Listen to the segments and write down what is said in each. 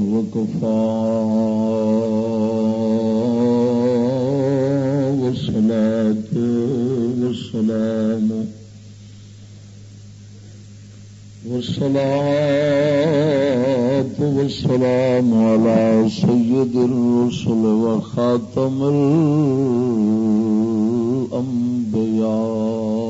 وكفى والصلاة والسلام والصلاة والسلام على سيد الرسل وخاتم الأنبياء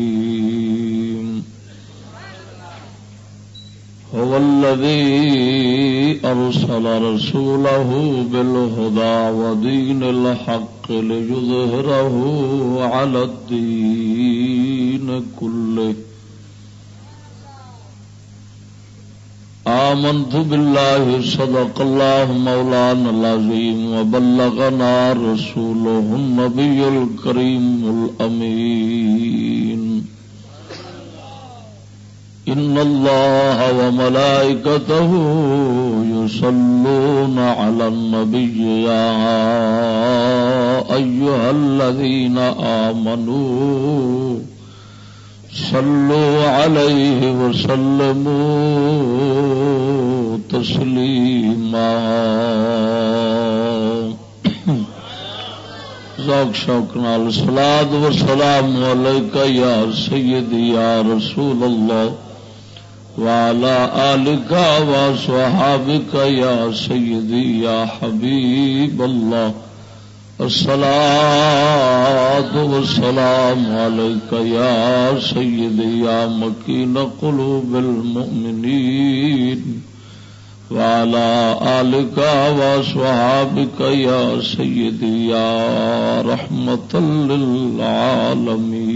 هو الذي أرسل رسوله بالهدى ودين الحق ليظهره على الدين كله. آمنت بالله، صدق الله مولانا العظيم، وبلغنا رسوله النبي الكريم الأمين. إن الله وملائكته يصلون على النبي يا أيها الذين آمنوا صلوا عليه وسلموا تسليما ذوق شوق نال سلاد و سلام علیکہ یا سیدی یا رسول اللہ وعلى آلك وصحابك يا سيدي يا حبيب الله الصلاة والسلام عليك يا سيدي يا مكين قلوب المؤمنين وعلى آلك وصحابك يا سيدي يا رحمة للعالمين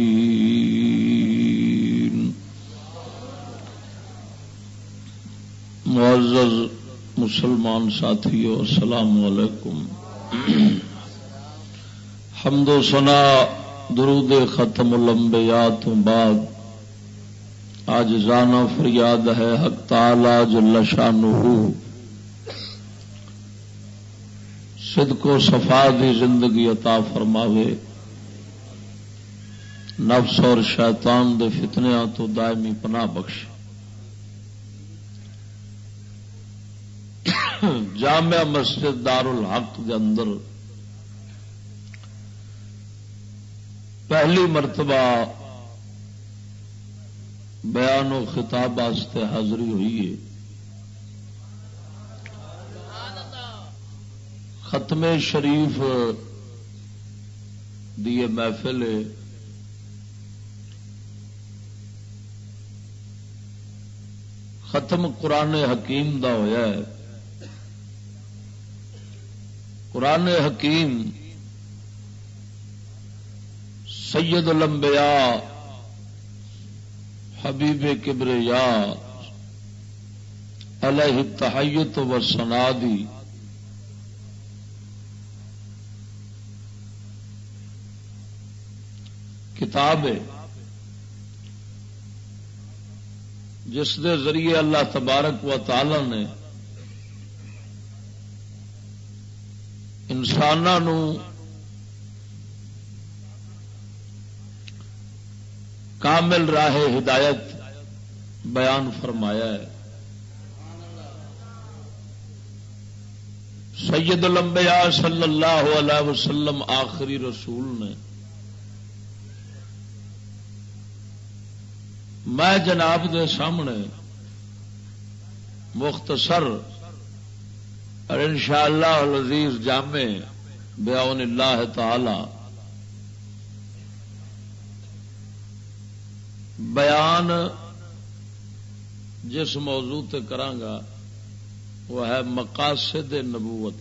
معزز مسلمان ساتھیو، السلام علیکم۔ حمد و سنا درود ختم الانبیاء تو بعد۔ آج جانا فریاد ہے حق تعالی جل شانہ۔ صدق و صفا دی زندگی عطا فرماوے۔ نفس اور شیطان دے فتنیاں تو دائمی پناہ بخشے۔ جامع مسجد دار الحق دے اندر پہلی مرتبہ بیان و خطاب واسطے حاضری ہوئی ہے۔ ختم شریف دی محفل ختم قرآن حکیم دا ہویا ہے۔ قرآن حکیم سید الانبیاء حبیب کبریا علیہ تحیت و سنادی کتاب ہے جس دے ذریعے اللہ تبارک و تعالی نے انسانوں کامل راہ ہدایت بیان فرمایا ہے۔ سید الانبیاء صلی اللہ علیہ وسلم آخری رسول نے۔ میں جناب دے سامنے مختصر اور ان شاء اللہ جامع بیاون اللہ تعالی بیان جس موضوع تے کرانگا وہ ہے مقاصد نبوت۔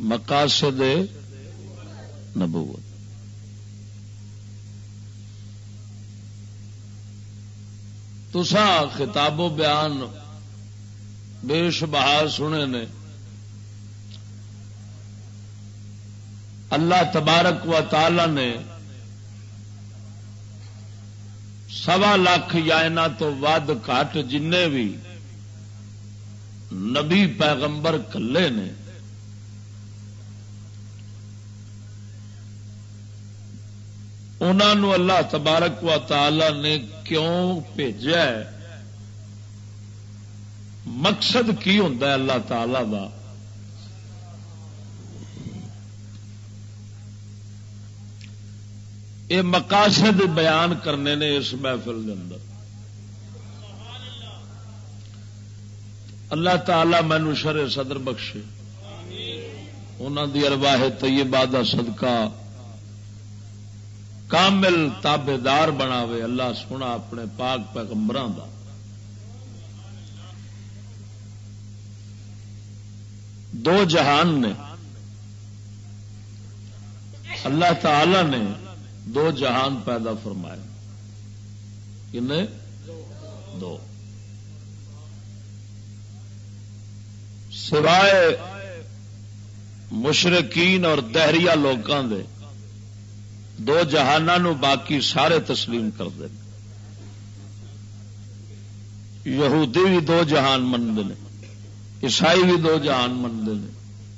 مقاصد نبوت۔ تسا خطاب و بیان بے شبہ سنے نے۔ اللہ تبارک و تعالی نے سوا لاکھ یا تو ود کٹ جن بھی نبی پیغمبر کلے نے۔ انہوں اللہ تبارک و تعالی نے کیوں بھیجا مقصد کی ہوں اللہ تعالی کا یہ مقاصد بیان کرنے نے اس محفل کے اندر۔ اللہ تعالی مینو شر صدر بخشے۔ انہوں دی ارواہ طیبہ صدقہ کامل تابے دار بناوے، اللہ سونا اپنے پاک پیغمبر دا۔ دو جہان نے، اللہ تعالی نے دو جہان پیدا فرمائے۔ کن دو۔ سوائے مشرقین اور دہریا لوگوں دے۔ دو جہانوں باقی سارے تسلیم کر دیں یہودی بھی دو جہان منگے عیسائی بھی دو جہان منگے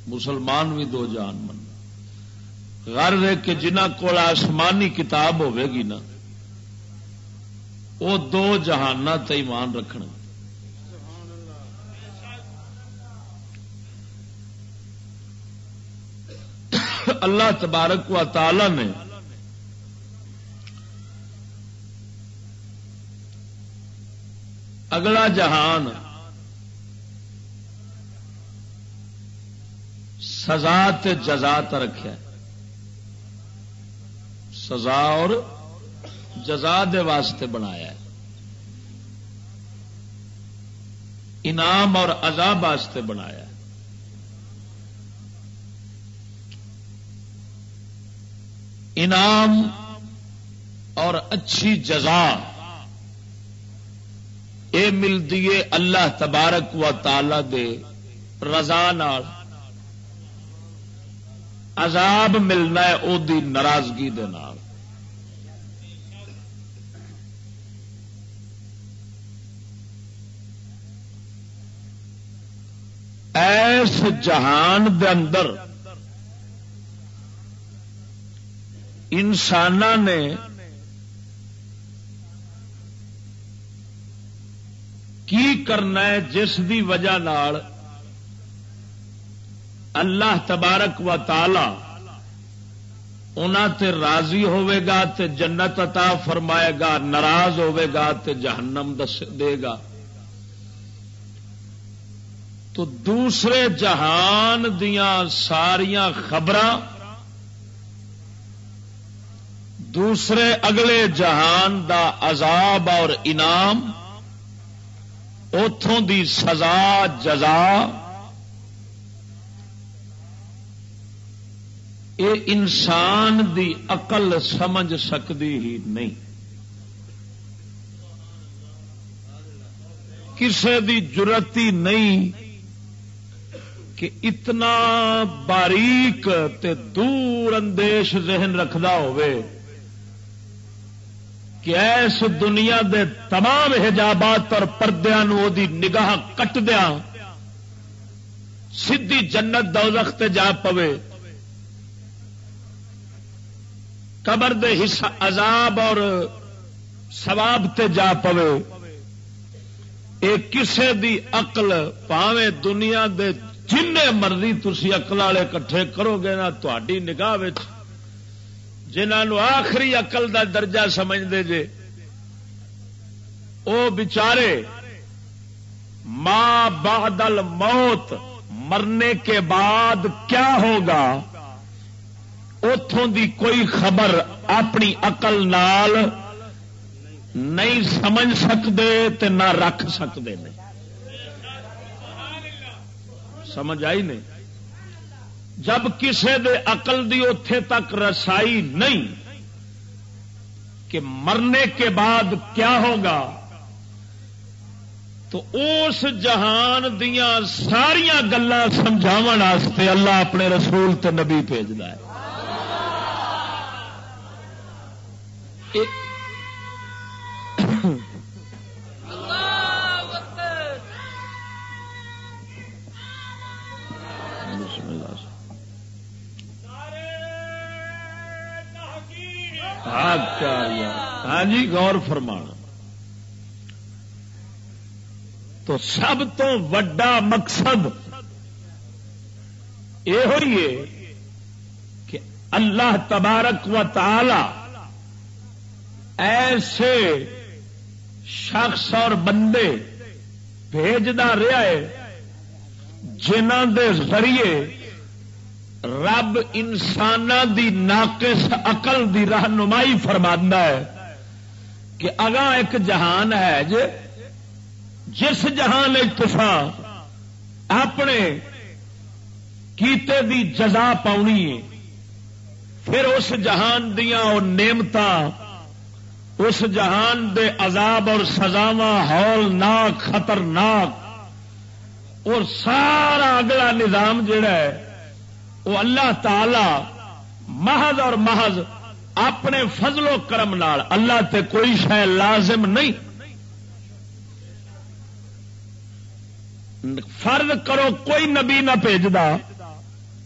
مسلمان بھی دو جہان من غرض ہے کہ جنہ کو آسمانی کتاب ہوے گی نا، وہ دو جہان ایمان رکھنا اللہ تبارک و تعالی نے اگلا جہان سزا جزا رکھا سزا اور جزا دے واسطے بنایا ہے۔ انعام اور عذاب واسطے بنایا ہے۔ انعام اور اچھی جزا یہ ملتی ہے اللہ تبارک و تعالی دے رضا نال عذاب ملنا ہے او دی ناراضگی دے نال۔ ایس جہان دے اندر انسان نے کی کرنا ہے جس دی وجہ نال اللہ تبارک و تالا تے راضی ہوے گا تے جنت عطا فرمائے گا، ناراض ہوے گا تے جہنم دس دے گا۔ تو دوسرے جہان دیا ساریا خبر دوسرے اگلے جہان دا عذاب اور انعام اتوں دی سزا، جزا۔ یہ انسان دی اقل سمجھ سکتی ہی نہیں۔ کسے دی جرتی نہیں کہ اتنا باریک تے دور اندیش ذہن رکھدا ہوئے کہ ایس دنیا دے تمام حجابات اور پردیا دی نگاہ کٹ دیا۔ سدھی جنت دوزخ تے جا پوے۔ قبر دے حصہ عذاب اور سواب تے جا پوے۔ اے کسے دی عقل پاوے دنیا دے جن مرضی تھی اقل والے کٹھے کرو گے نا تھی نگاہ جنہوں آخری اقل دا درجہ سمجھتے جے، او بچارے ماں بادل موت مرنے کے بعد کیا ہوگا؟ اتوں دی کوئی خبر اپنی اقل نال نہیں سمجھ سکتے نہ رکھ سکتے نہیں سمجھ آئی نہیں؟ جب کسی دے عقل دی اتے تک رسائی نہیں کہ مرنے کے بعد کیا ہوگا، تو اس جہان دیا ساریا گلا سمجھاو اللہ اپنے رسول تے نبی بھیجتا ہے۔ ہاں جی غور فرمانا۔ تو سب تو وڈا مقصد یہ ہوئی ہے کہ اللہ تبارک و تعالی ایسے شخص اور بندے بھیجدا رہا ہے جنہ دے ذریعے رب انسان دی ناقص اقل دی رہنمائی فرما ہے کہ اگاں ایک جہان ہے جو جس جہان تسا اپنے کیتے دی جزا پاؤنی ہے، پھر اس جہان دیا نعمت اس جہان دے عذاب اور سزاوا ہولناک، خطرناک، اور سارا اگلا نظام جڑا ہے وہ اللہ تعالی محض اور محض اپنے فضل و کرم نال اللہ تے کوئی شہ لازم نہیں۔ فرض کرو کوئی نبی نہ بھیجدا،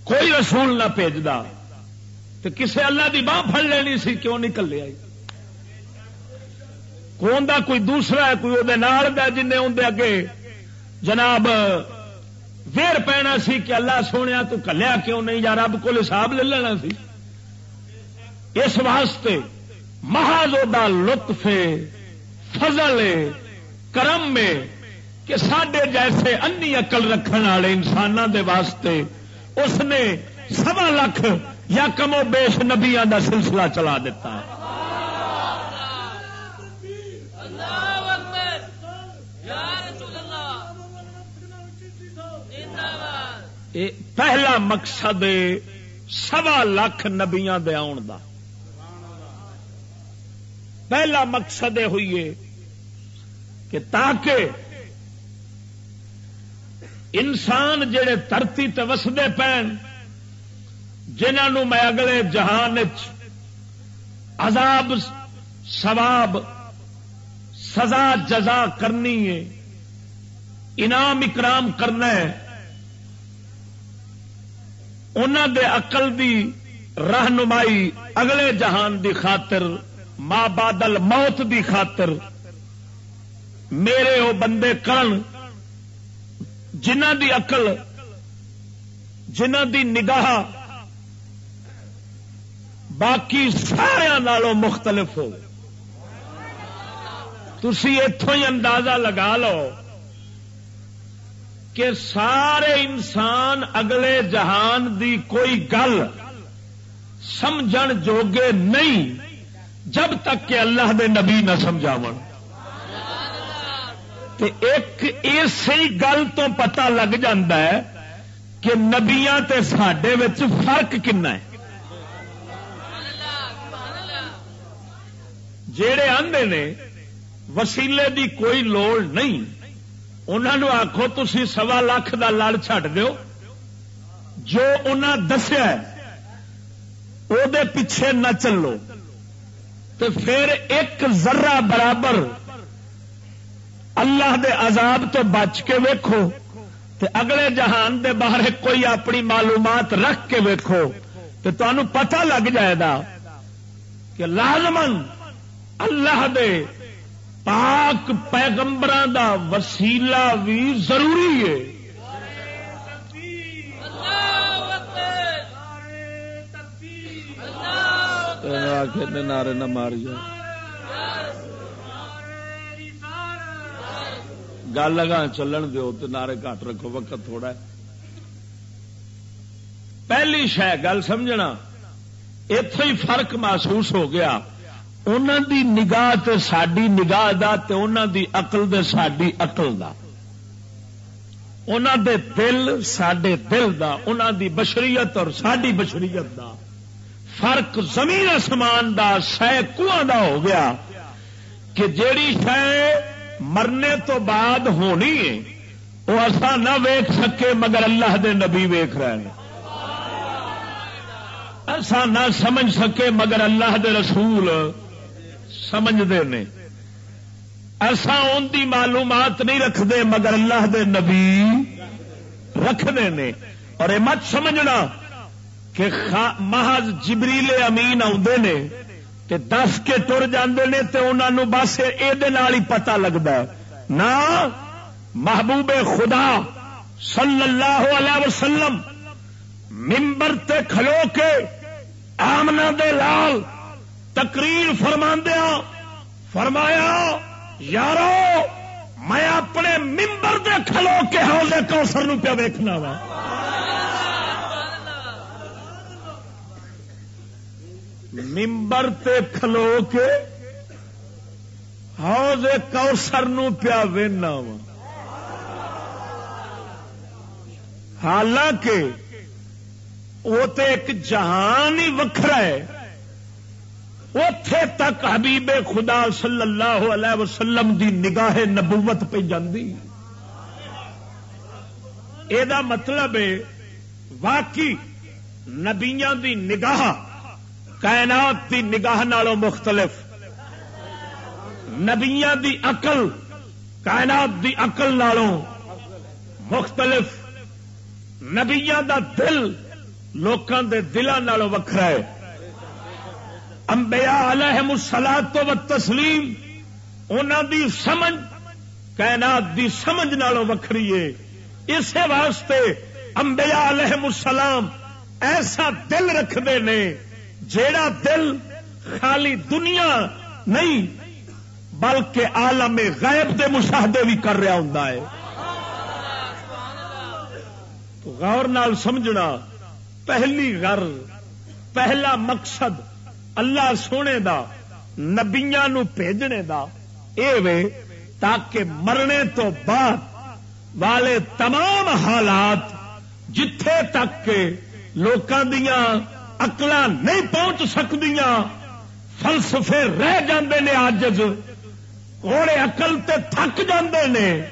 کوئی رسول نہ بھیجدا تو کسے اللہ دی باہ پڑ لینی سی، کیوں نکل لیا کون دا کوئی دوسرا ہے، کوئی وہ جن اندر اگے جناب ویر پینا سی کہ اللہ سونے تو کلیا کیوں نہیں؟ یا رب کو حساب لے لینا سی۔ اس واسطے محاذ لطف فضل، کرم میں کہ سڈے جیسے انی اقل رکھنے والے انسانوں دے واسطے اس نے سوا لاکھ یا کمو بیش نبیا دا سلسلہ چلا دیتا ہے۔ پہلا مقصد سوا لاکھ نبیا دے آن دا۔ پہلا مقصد یہ ہوئی ہے کہ تاکہ انسان جڑے ترتی وسدے پین جنہوں میں اگلے جہان عذاب سواب سزا، جزا کرنی ہے انعام اکرام کرنا ہے انہوں دے عقل دی رہنمائی اگلے جہان دی خاطر، ماں بادل موت دی خاطر۔ میرے وہ بندے کرن جنہ دی اقل جنہ دی نگاہ، باقی سارا مختلف ہو۔ تھی اتوں ہی اندازہ لگا لو۔ کہ سارے انسان اگلے جہان دی کوئی گل سمجھ جوگے نہیں، جب تک کہ اللہ دے نبی نہ سمجھاو ایک اسی گل تو پتا لگ ہے کہ نبیا سڈے فرق کنا ہے۔ جڑے آدھے نے، وسیلے دی کوئی لوڑ نہیں۔ انہوں آخو تھی سوا لاکھ کا لڑ چڈ دو جو انہیں دسیا وہ پیچھے نہ چلو۔ تو پھر ایک ذرہ برابر اللہ دے عذاب تو بچ کے ویکھو۔ تے اگلے جہان دے باہر کوئی اپنی معلومات رکھ کے ویکھو۔ تے تو پتہ لگ جائے گا کہ لازمن اللہ دے پاک پیغمبر دا وسیلہ بھی ضروری ہے۔ نعرے نہ ماری جائے گل لگا چلن دو تو نعرے گھٹ رکھو، وقت تھوڑا ہے۔ پہلی شہ گل سمجھنا اتو ہی فرق محسوس ہو گیا۔ انہوں دی نگاہ تے ساری نگاہ دا تے انہوں دی اقل دے ساری اقل دا۔ انہوں دے دل سڈے دل دا انہوں دی بشریت اور ساری بشریت دا۔ فرق زمین آسمان دا، سہ دا ہو گیا کہ جیڑی شہ مرنے تو بعد ہونی ہے وہ ایسا نہ ویک سکے مگر اللہ دے نبی ویخ رہے ہیں۔ ایسا نہ سمجھ سکے مگر اللہ دے رسول سمجھتے ہیں ایسا ان کی معلومات نہیں رکھتے مگر اللہ دے نبی رکھتے ہیں اور یہ مت سمجھنا کہ محض جبریل امین آدھے نے تے دس کے تر جاندے نے تے انہوں بس یہ پتا لگتا نہ محبوب خدا صلی اللہ علیہ وسلم ممبر تے کھلو کے آمنا دے لال تقریر فرماندیا فرمایا، یارو، میں اپنے ممبر دے کھلو کے حوضے کوسر نو پیا ویکنا وا۔ ممبر تے کھلو کے حوض کوسر نو پیا وینا وا۔ حالانکہ، وہ تو ایک جہان ہی وکھرا ہے۔ اتے تک حبیب خدا صلی اللہ علیہ وسلم دی نگاہ نبوت پہ جاندی۔ یہ مطلب ہے، واقعی نبیا دی نگاہ، کائنات دی نگاہ نالوں مختلف۔ نبیا دی اقل کائنات دی اقل نالوں مختلف۔ نبیا دا دل لوکاں دے دلوں وکھرا ہے۔ امبیا علیہ مسلات تو تسلیم انہوں دی سمجھ، کائنات دی سمجھ نالوں وکری ہے۔ اسی واسطے امبیا علیہ السلام ایسا دل رکھتے ہیں جیڑا دل خالی دنیا نہیں، بلکہ عالم غیب دے مشاہدے بھی کر رہا ہوں تو غور نال سمجھنا، پہلی غر، پہلا مقصد اللہ سونے دا نبیا بھیجنے دا۔ اے وے، تاکہ مرنے تو بعد والے تمام حالات جتھے تک کے لوکاں دیاں اقل نہیں پہنچ سکتی فلسفے رہ جاندے نے آجز۔ کوڑے اقل تے تھک جاندے نے۔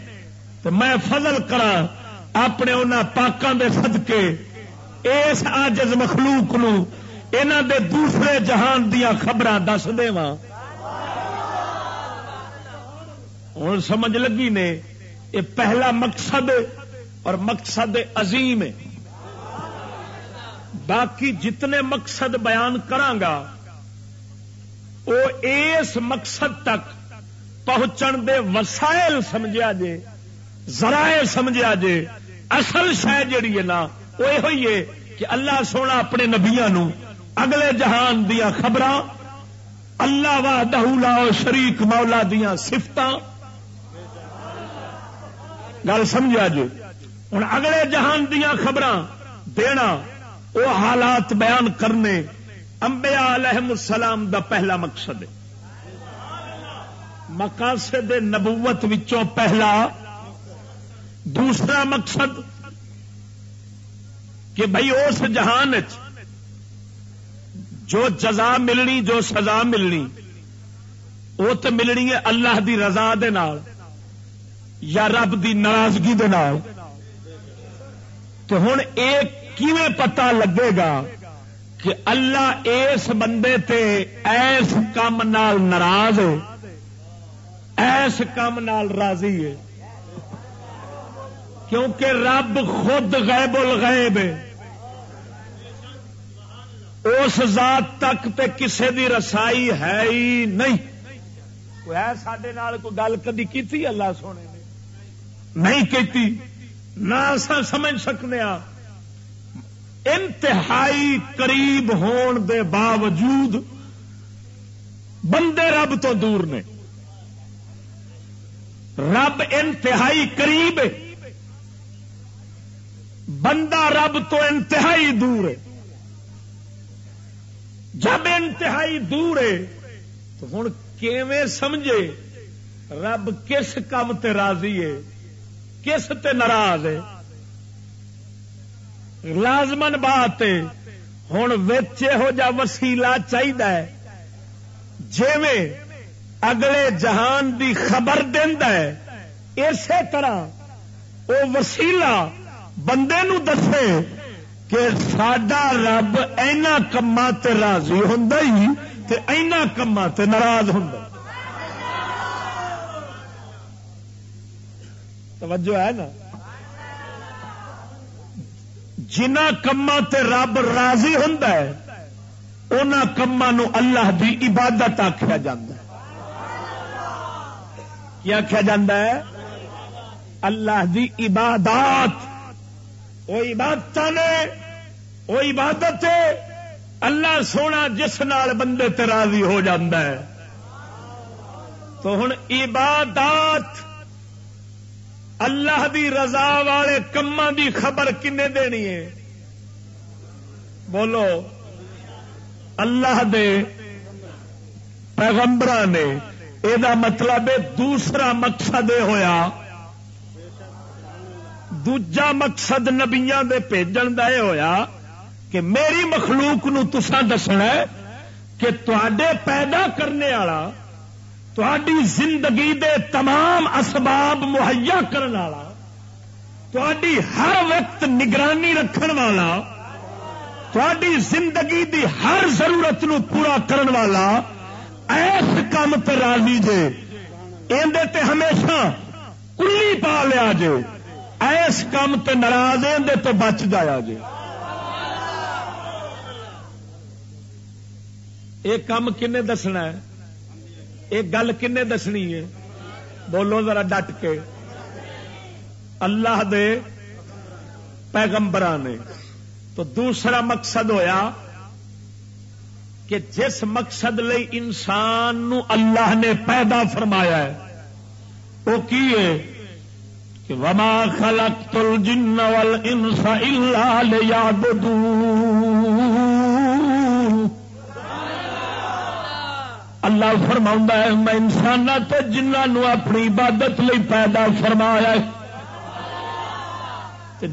تو میں فضل کرا اپنے انہوں پاکوں کے سدکے اس آجز مخلوق نو انہ دے دوسرے جہان دیا خبر دس دے ہوں سمجھ لگی نے؟ یہ پہلا مقصد اور مقصد عظیم ہے۔ باقی جتنے مقصد بیان کرانگا وہ اس مقصد تک پہنچن دے وسائل سمجھا جے، ذرائع سمجھا جے۔ اصل شہ جیڑی ہے نا وہ یہ کہ اللہ سونا اپنے نبیا نو اگلے جہان دیا خبر اللہ وا دہلا شریک مولا دیا سفت گل سمجھا جی؟ ہوں اگلے جہان دیا خبر دینا وہ حالات بیان کرنے امبیا علیہ السلام دا پہلا مقصد ہے۔ مقاصد نبوت وچوں پہلا۔ دوسرا مقصد کہ بھائی اس جہان چ جو جزا ملنی، جو سزا ملنی، وہ تو ملنی ہے اللہ دی رضا دے نال یا رب دی ناراضگی دے نال۔ تو ہوں ایک کیویں پتا لگے گا کہ اللہ اس بندے تے ایس کام نال ناراض ہے، ایس کام نال راضی ہے۔ کیونکہ رب خود غیب الغیب ہے۔ اس ذات تک تے کسے دی رسائی ہے ہی نہیں۔ کوئی سڈے کوئی گل کدی کی اللہ سونے نے؟ نہیں کیتی۔ نہ سمجھ سکنے انتہائی قریب ہون دے باوجود بندے رب تو دور نے۔ رب انتہائی قریب ہے۔ بندہ رب تو انتہائی دور ہے۔ جب انتہائی دور ہے، تو ہوں کیویں سمجھے رب کس کام تے راضی ہے، کس تے ناراض ہے؟ لازمن بات ہوں ہو جا وسیلا چاہیے جیویں اگلے جہان دی خبر ہے، اسی طرح وہ وسیلا بندے نو دسے کہ سڈا رب اینا کما راضی ہوں اینا کما ناراض ہوں توجہ ہے نا؟ جنہ کما رب راضی ہوں ان کما اللہ دی عبادت آخیا جا آخیا جا اللہ دی عبادات۔ وہ عبادت نے، وہ عبادت اللہ سونا جس نال بندے تے راضی ہو ہے۔ تو ہوں عبادات، اللہ دی رضا والے کما دی خبر کنے دینی ہے؟ بولو، اللہ دے پیغمبر نے یہ مطلب دوسرا مقصد یہ ہوا دوجا مقصد نبیا دے بھیجن کا یہ ہوا کہ میری مخلوق نو تسا دسنا کہ تے پیدا کرنے والا تھی زندگی دے تمام اسباب مہیا کرنے والا تھی ہر وقت نگرانی رکھن والا تھی زندگی دی ہر ضرورت نو پورا کرن والا ایس کام راضی جے اندر ہمیشہ کلی پا لیا جے۔ ایس کام ناراض اندر تو بچ جایا جے یہ کام کنے دسنا ہے؟ ایک گل کن دسنی ہے؟ بولو ذرا ڈٹ کے۔ اللہ دے پیغمبر نے۔ تو دوسرا مقصد ہویا کہ جس مقصد لئی انسان نو اللہ نے پیدا فرمایا ہے، وہ کی ہے؟ کہ وما خلقت الجن والانس الا ليعبدون اللہ فرما ہے، میں انسان تو جنہوں اپنی عبادت لی پیدا فرمایا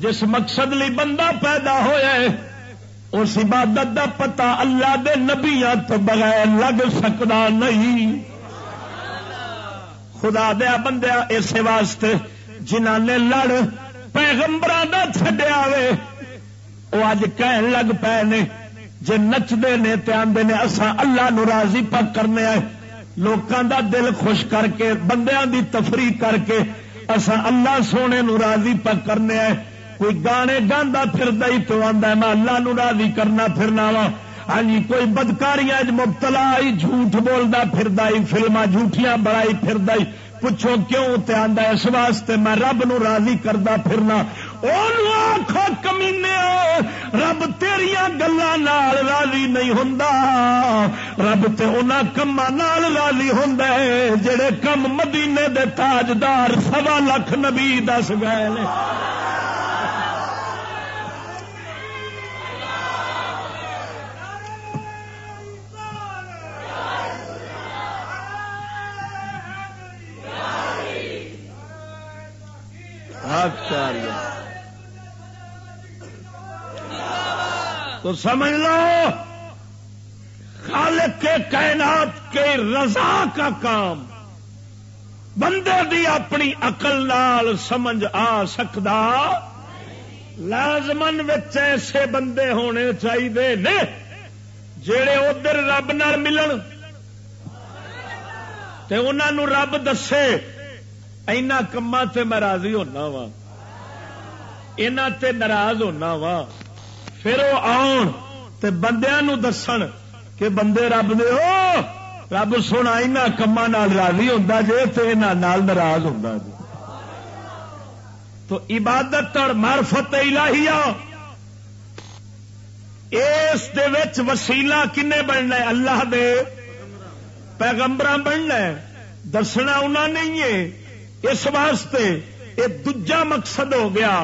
جس مقصد لی بندہ پیدا ہوا ہے، اس عبادت دا پتا اللہ دے نبیا تو بغیر لگ سکتا نہیں۔ خدا دیا بندیا اس واسطے جنہ نے لڑ پیغمبر کا چڈیا وہ اج کہن لگ پے نے، جے نچتے نے آدھے نے اصا اللہ نو راضی پک کرنے آئے۔ لوکاں دا دل خوش کر کے، بندیاں دی تفریح کر کے اصا اللہ سونے نو راضی پک کرنے آئے۔ کوئی گانے گانا پھر ہی تو آدھا میں اللہ نو راضی کرنا پھرنا وا ہاں جی کوئی بدکاریاں مبتلا ہی جھوٹ بولتا پھر فلما جھوٹیاں بڑائی پھر پوچھو کیوں تے آندا اس واسطے میں رب نو راضی کردا پھرنا۔ آخو کمینے رب تیریا گلا راضی نہیں ہوں رب تے کما راضی ہوں جڑے کم مدینے دے تاجدار سوا لکھ نبی دس گئے تو سمجھ لو، خالق کے کائنات کے رضا کا کام۔ بندے دی اپنی اقل نال سمجھ آ سکتا لازمن ایسے بندے ہونے چاہیے نے جڑے ادھر رب نال ملن۔ تے انہوں رب دسے۔ اینا کما تے میں راضی ہونا وا۔ تے ناراض ہونا وا۔ پھر وہ آن تے بندیاں نو دسن کہ بندے رب دے او رب سونا اینا کما نال راضی ہوتا جے تے نال ناراض ہوتا جے۔ تو عبادت اور معرفت الہیہ۔ اس دے وچ وسیلہ کنے بننا ہے؟ اللہ دے پیغمبر بننا ہے۔ دسنا انہوں نہیں ہے۔ اس واسطے یہ دجا مقصد ہو گیا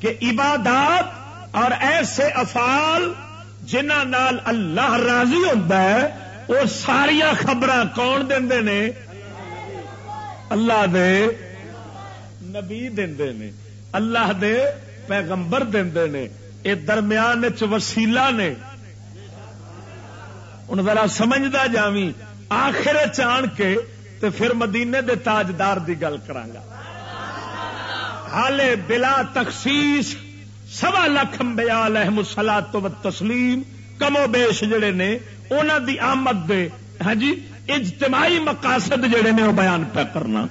کہ عبادات اور ایسے افعال جنہ نال اللہ راضی ہوتا ہے، وہ ساریا خبر کون دے نے؟ اللہ دے نبی دے نے، اللہ دے پیغمبر دے نے یہ درمیان وسیلہ نے۔ ہوں ذرا سمجھتا جاوی آخر چان کے تے پھر مدینے دے تاجدار دی گل کرانگا حالے بلا تخصیص سوا لکھ امبیا علیہ سلا تو تسلیم کمو بیش جڑے نے انہوں دی آمد دے ہاں جی اجتماعی مقاصد جڑے نے، وہ بیان پہ کرنا۔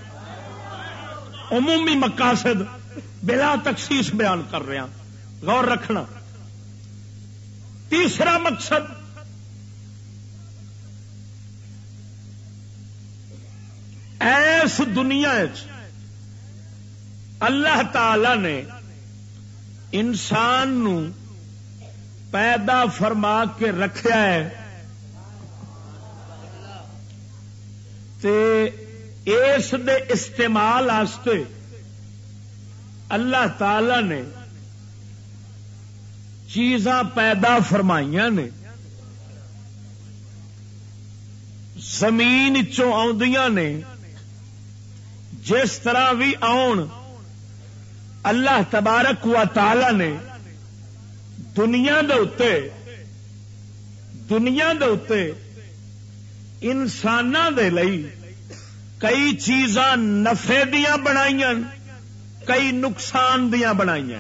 عمومی مقاصد بلا تخصیص بیان کر رہا غور رکھنا۔ تیسرا مقصد ایس دنیا اللہ تعالی نے انسان نو پیدا فرما کے رکھا ہے تے اس دے استعمال آستے اللہ تعالی نے چیزاں پیدا فرمائیاں نے زمین چ نے جس طرح بھی آن اللہ تبارک و تعالی نے دنیا دے دنیا دے انسان دے لئی کئی چیزاں نفے دیا بنائی کئی نقصان دیا بنائی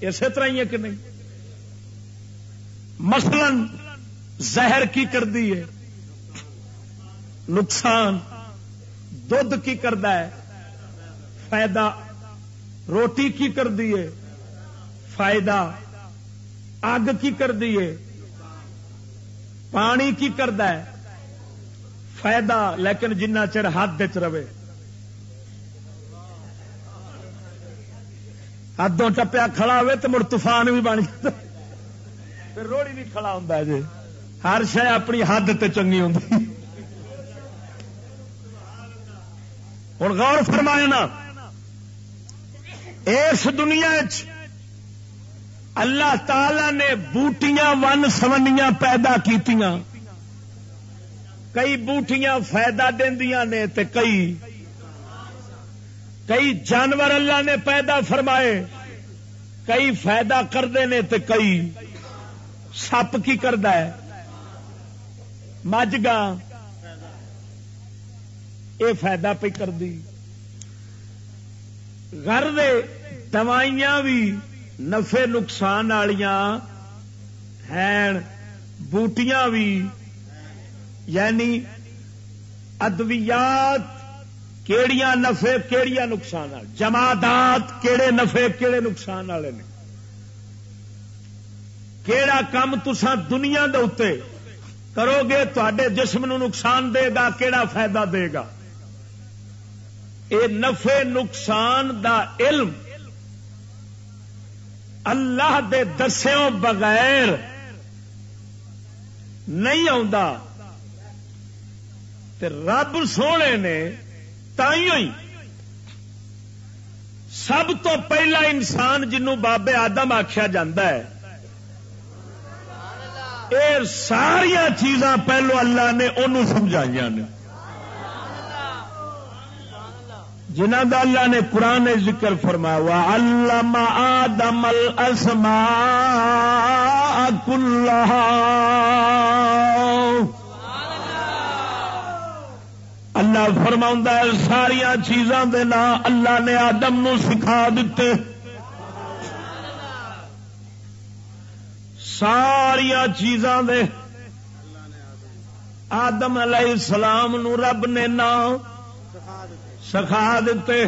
اسی طرح ہی ہے کہ نہیں؟ مثلا زہر کی کر دی ہے، نقصان۔ دھد کی کرد ہے، فائدہ، روٹی کی کر دیے فائدہ اگ کی کر دیے پانی کی کرد ہے، فائدہ، لیکن جنہ چر ہاتھ رہے۔ ہاتھوں ٹپیا کھڑا ہوئے تو مڑ طوفان بھی بن جاتا۔ پھر روڑی بھی کھڑا ہوں جی۔ ہر شہ اپنی حد تے چنگی ہوں ہوں غور فرمائے نا اس دنیا اللہ تعالی نے بوٹیاں ون سونیاں پیدا کی کئی بوٹیاں فائدہ دیا نے تے کئی کئی جانور اللہ نے پیدا فرمائے، کئی فائدہ کرتے ہیں تے کئی سپ کی کرد مجھگا یہ فائدہ پہ کر دی گھر دے دوائیاں بھی نفے نقصان والیا ہیں، بوٹیاں بھی۔ یعنی ادویات کیڑیاں نفے کیڑیاں نقصان والے جماعت کیڑے نفے کیڑے نقصان والے نے۔ کیڑا کام تسا دنیا دے کرو گے تے جسم نو نقصان دے گا، کیڑا فائدہ دے گا۔ اے نفے نقصان دا علم اللہ دے دسوں بغیر نہیں آ رب سونے نے تھی سب تو پہلا انسان جنوں بابے آدم آخیا جا ساریا چیزاں پہلو اللہ نے انہوں سمجھائی نے۔ جنہ کا اللہ نے قرآن ذکر فرمایا ہوا اللہ آدم الاسماء کلہا اللہ فرما ساریا چیزاں دے نا اللہ نے آدم نو سکھا دیتے ساریا چیزاں دے۔ آدم علیہ السلام نو رب نے نام سکھا دیتے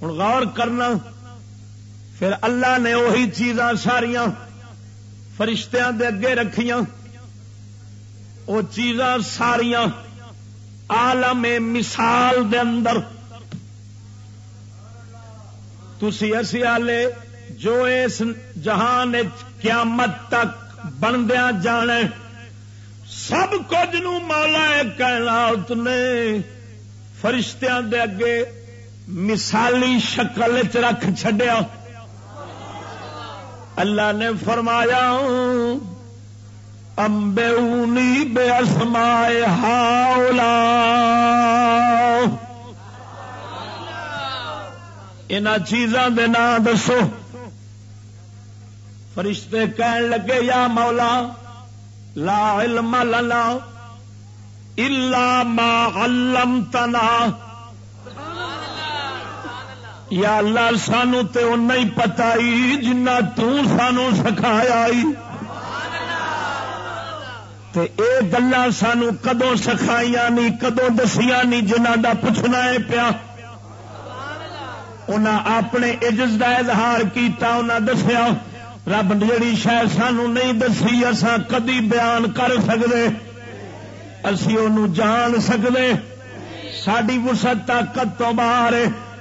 ہوں غور کرنا۔ پھر اللہ نے وہی چیزاں ساریا فرشتیاں دے اگے رکھیاں۔ وہ چیزاں ساریاں عالم مثال دے اندر۔ تھی اسی آلے جو اس جہان قیامت تک بندیا جانے سب کچھ نو مولا کائنات نے فرشتیاں دے اگے مثالی شکل چ رکھ چڈیا اللہ نے فرمایا امبیونی بے اسمائے ہاؤلا ان چیزاں دے نام دسو۔ فرشتے کہن لگے، یا مولا، لا علم لنا۔ الا ما علمتنا. یا اللہ، سانو تے نہیں پتا جنا تانو سکھایا تے اے گلا سانو کدو سکھائی نہیں کدو دسیا نہیں جنہ دا پوچھنا ہے پیا۔ انہاں اپنے عجز دا اظہار کیتا، انہاں دسیا، رب جیڑی شاید سانو نہیں دسی اسا کدی بیان کر سکتے اسی ان جان سکتے ساری وسط طاقت تو باہر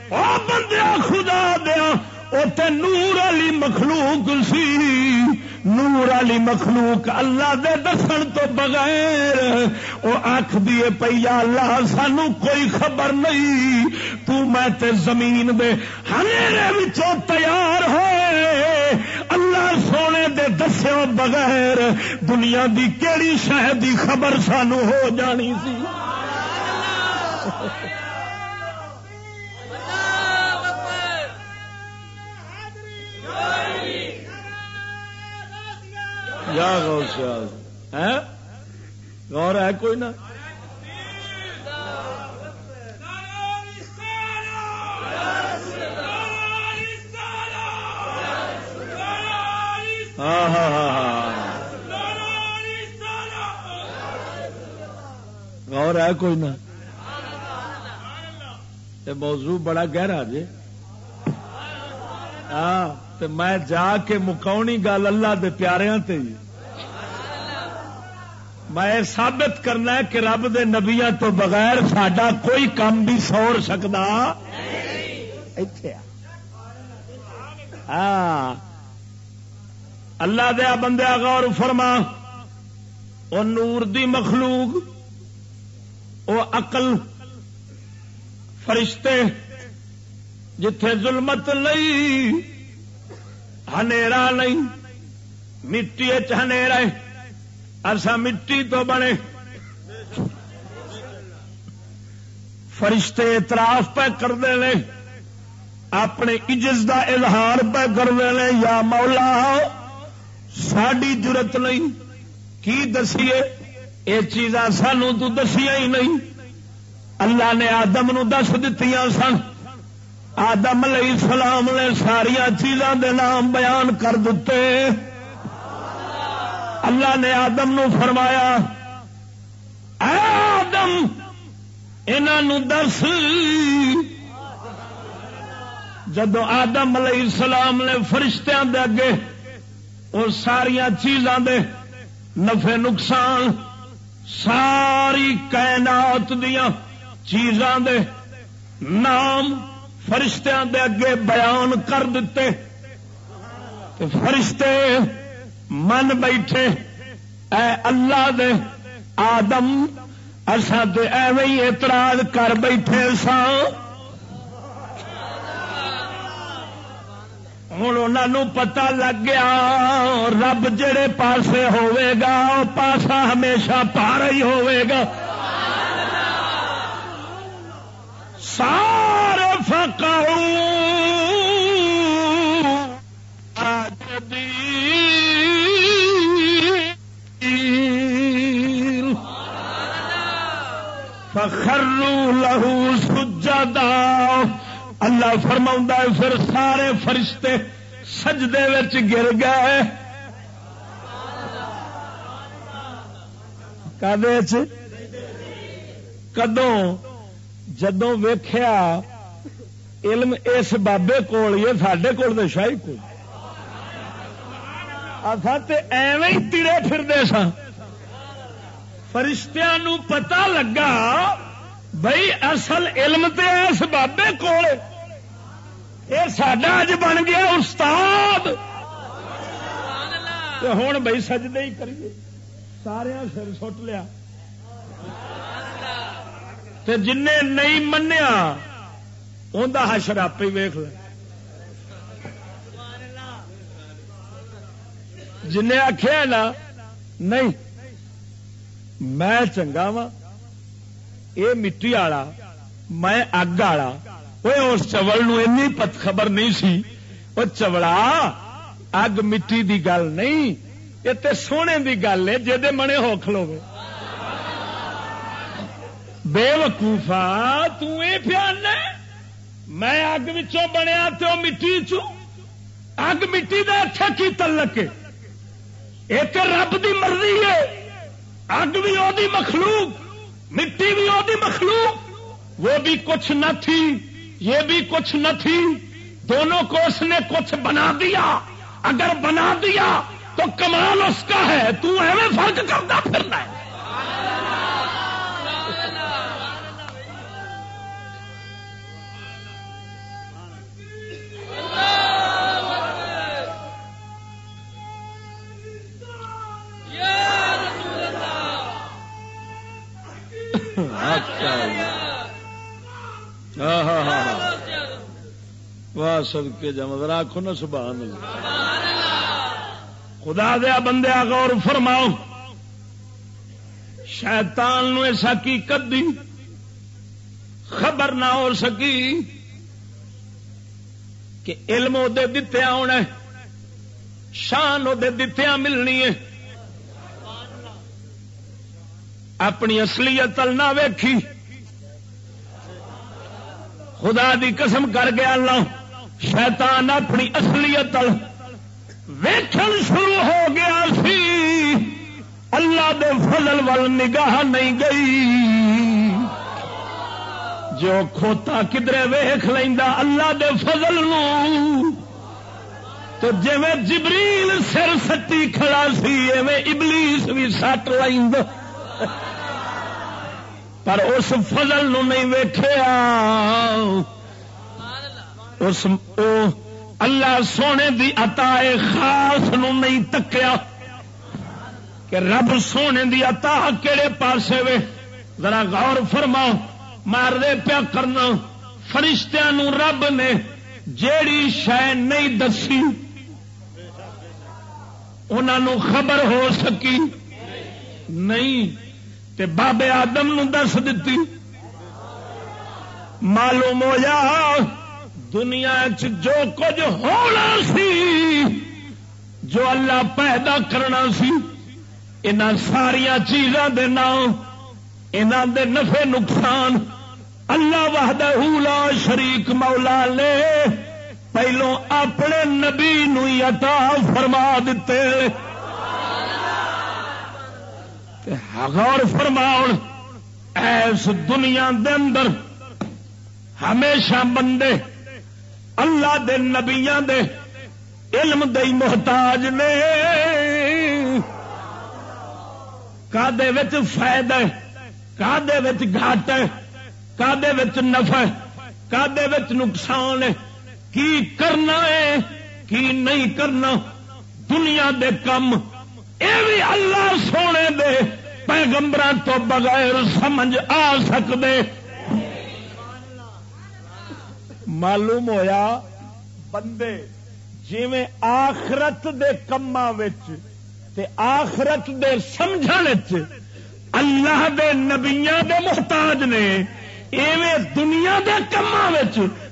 بندیا خدا دیا اتنے نور علی مخلوق سی۔ نور علی مخلوق اللہ دے دسن تو بغیر وہ آخ دیے پی اللہ سانو کوئی خبر نہیں۔ تو میں تے زمین دے وچوں تیار ہوئے۔ اللہ سونے دے دسو بغیر دنیا دی کیڑی شہر دی خبر سانو ہو جانی سی۔ یا غور ہے کوئی نہ؟ ہاں ہاں ہاں ہاں, ہاں۔ غور ہے کوئی نہ؟ موضوع بڑا گہرا جی۔ ہاں۔ میں جا کے مکاونی گل اللہ دے پیاریاں تے میں ثابت کرنا ہے کہ رب دے نبیاں تو بغیر ساڈا کوئی کام بھی سور سکتا ہاں۔ اللہ دیا بندیا غور فرما۔ او نور دی مخلوق، او اقل فرشتے جتھے ظلمت نہیں ہنیرا نہیں، مٹی چنیرا ایسا مٹی تو بنے۔ فرشتے اعتراف پہ کرتے ہیں اپنے عجز دا اظہار پہ کرتے ہیں یا مولا ساری ضرورت نہیں۔ کی دسیے؟ یہ چیزاں سانو تو دسیا ہی نہیں۔ اللہ نے آدم نو دس دیتی سن۔ آدم علیہ السلام نے ساریا چیزاں دے نام بیان کر دیتے اللہ نے آدم نو فرمایا، اے آدم انہوں دس۔ جدو آدم علیہ السلام نے فرشتیاں دے اگے اور ساریا چیزاں دے نفے نقصان، ساری کائنات دیا چیزاں دے نام فرشتیاں دے اگے بیان کر دیتے۔ فرشتے من بیٹھے، اے اللہ دے آدم اصا تو ایویں اعتراض کر بیٹھے سا ہوں انہوں پتا لگ گیا، رب جڑے پاسے ہوے گا پاسا ہمیشہ پار ہی ہوے گا۔ سارے فخروا لہو سجدا اللہ فرما پھر سارے فرشتے سجدے وچ گر گئے۔ کدوں؟ جدوں ویخیا علم اس بابے کول یہ سڈے کول تو شاہی کو ایویں تیرے پھرتے سا فرشتیا پتا لگا بھائی اصل علم تے اس بابے کول یہ سڈا اج بن گیا استاد۔ ہوں بھائی سجدے ہی کریے۔ سارے سر سٹ لیا۔ جن نہیں منیا انہیں حشر آپ ہی ویخ لے جن آخیا نا، نہیں، میں چنگا وا یہ مٹی والا میں اگ والا وہ اس چوڑ پت خبر نہیں سی۔ وہ چوڑا، اگ مٹی دی گل نہیں، یہ تے سونے دی گل ہے جی منے ہو کھلو بے وقوفا تیان میں اگ بنیا تو مٹی چگ مٹی کا اچھا کی تلک ایک رب دی مرضی ہے، اگ بھی وہ مخلوق، مٹی بھی وہ مخلوق۔ وہ بھی کچھ نہ تھی، یہ بھی کچھ نہ تھی۔ دونوں کو اس نے کچھ بنا دیا۔ اگر بنا دیا تو کمال اس کا ہے، تو ایویں فرق کرتا پھرنا ہے۔ واہ سد کے جمد راکھو نا سبحان اللہ۔ خدا دیا بندیا غور فرماؤ، شیطان نو ایسا کی کدی خبر نہ ہو سکی کہ علم وہ دتیا ہونا شان وہ دتیا ملنی ہے۔ اپنی اصلیت نہ ویکھی۔ خدا دی قسم کر گیا اللہ شیطان اپنی اصلیت ویچن شروع ہو گیا سی۔ اللہ دے فضل وال نگاہ نہیں گئی۔ جو کھوتا کدرے ویخ لینا اللہ دے فضل نو۔ تو جی جبریل سر سٹی کھڑا سی، ایویں ابلیس بھی سٹ لیند پر اس فضل نو نہیں ویخیا اس اللہ سونے دی عطا خاص نو نہیں تکیا کہ رب سونے دی عطا کہڑے پاسے وے؟ ذرا غور فرما مار دے پیا کرنا، فرشتیاں نو رب نے جیڑی شہ نہیں دسی انہوں خبر ہو سکی نہیں، تے بابے آدم نو دس دیتی معلوم ہو جا دنیا چ جو کچھ ہونا سی، جو اللہ پیدا کرنا سی ان ساریا چیزاں دے نام ان دے نفے نقصان، اللہ وحدہ لا شریک مولا لے پہلو اپنے نبی نو عطا فرما دیتے غور فرماؤ ایس دنیا دے اندر ہمیشہ بندے اللہ دے نبیا دے علم دے محتاج نے۔ کا فائدہ کا گھاٹ ہے کا نفع کا نقصان ہے۔ کی کرنا ہے، کی نہیں کرنا، دنیا دے کم۔ یہ بھی اللہ سونے دے پیغمبر تو بغیر سمجھ آ سکتے معلوم ہویا بندے جی آخرت دے کما آخرت دے سمجھ اللہ دے نبیا دے محتاج نے ایویں دنیا دے کما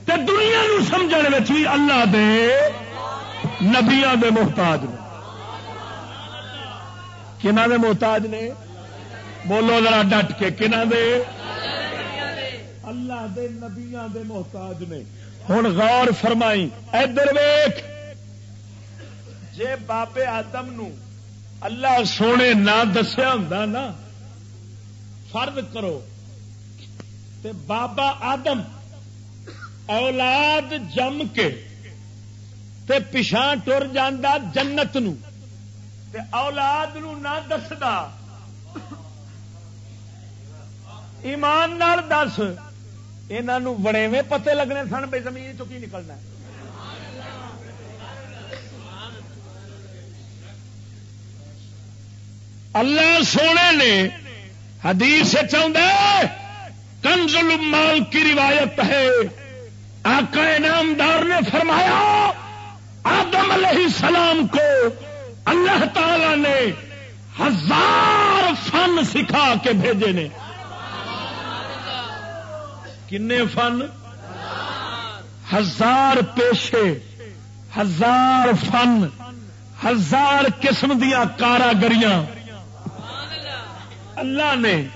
دنیا نو سمجھنے بھی اللہ دے نبیا دے محتاج نے۔ کنہ دے محتاج نے؟ بولو ذرا ڈٹ کے کنہ دے؟ اللہ دے نبیا دے محتاج نے۔ ہوں غور فرمائی ادھر ویخ جے بابے آدم نو اللہ سونے نہ دسیا ہوں نا فرد کرو تے بابا آدم اولاد جم کے تے پچھا ٹر جانا جنت نو۔ تے اولاد نو نہ دسدا۔ ایمان نال دس۔ یہ بڑے پتے لگنے سن بے زمین چکی نکلنا اللہ سونے نے حدیث سے چاہتا کنزل مال کی روایت ہے۔ آقا انعامدار نے فرمایا، آدم علیہ السلام کو اللہ تعالی نے ہزار فن سکھا کے بھیجے نے۔ کنے فن؟ ہزار پیشے، ہزار فن، ہزار قسم دیا کاراگریاں۔ اللہ نے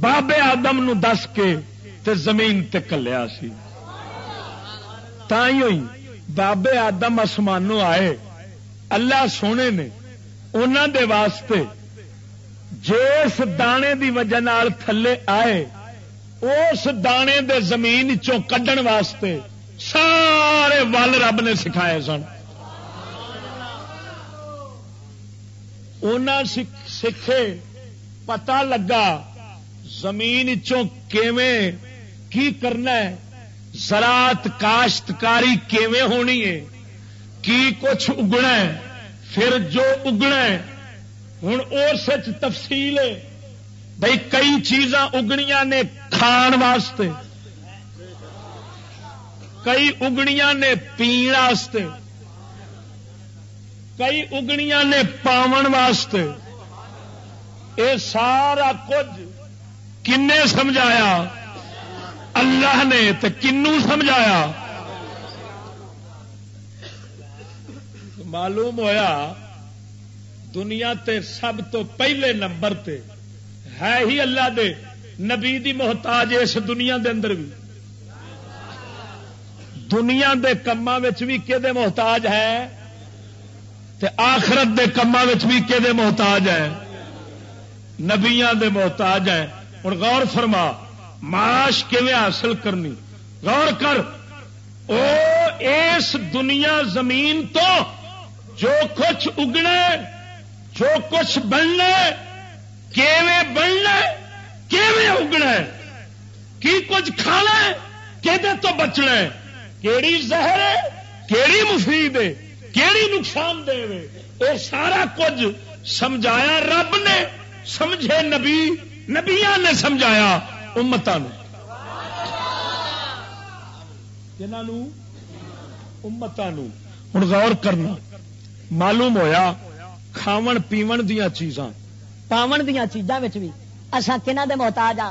بابے آدم نو دس کے تے زمین تے کلیا سی۔ ہوئی بابے آدم آسمانوں آئے۔ اللہ سونے نے انہوں دے واسطے جس دانے دی وجہ تھلے آئے۔ اس دانے دے زمین چوں کڈن واسطے سارے ول رب نے سکھائے سن۔ سکھے پتا لگا زمین چوں کیویں، کی کرنا ہے؟ زراعت کاشتکاری کیویں ہونی ہے؟ کی کچھ اگنا ہے؟ پھر جو اگنا ہے ہوں اس تفصیل ہے۔ بھائی کئی چیزاں اگنیاں نے کھان واسطے۔ کئی اگنیاں نے واسطے۔ کئی اگنیاں نے پاون واسطے۔ یہ سارا کچھ کن سمجھایا؟ اللہ نے تو کنو سمجھایا؟ معلوم ہویا دنیا تے سب تو پہلے نمبر تے ہے ہی اللہ دے نبی دی محتاج اس دنیا دے اندر بھی۔ دنیا دے کما بھی کہ محتاج ہے تے آخرت دے کما بھی کہ محتاج ہے۔ نبیا دے محتاج ہے ہوں غور فرما، معاش حاصل کرنی؟ غور کر، او اس دنیا زمین تو جو کچھ اگنا جو کچھ بننا کیویں بننا کیویں اگنا کی کچھ کھانا کہ تو بچنا ہے؟ کیڑی زہر ہے؟ کیڑی مفید ہے؟ کیڑی نقصان دے یہ سارا کچھ سمجھایا رب نے، سمجھے نبی نبیا نے سمجھایا امتا نے۔ ہوں غور کرنا، معلوم ہویا کھاون پیون دیا چیزاں پاون دیا چیزاں بھی اصا کنہ دے محتاج آ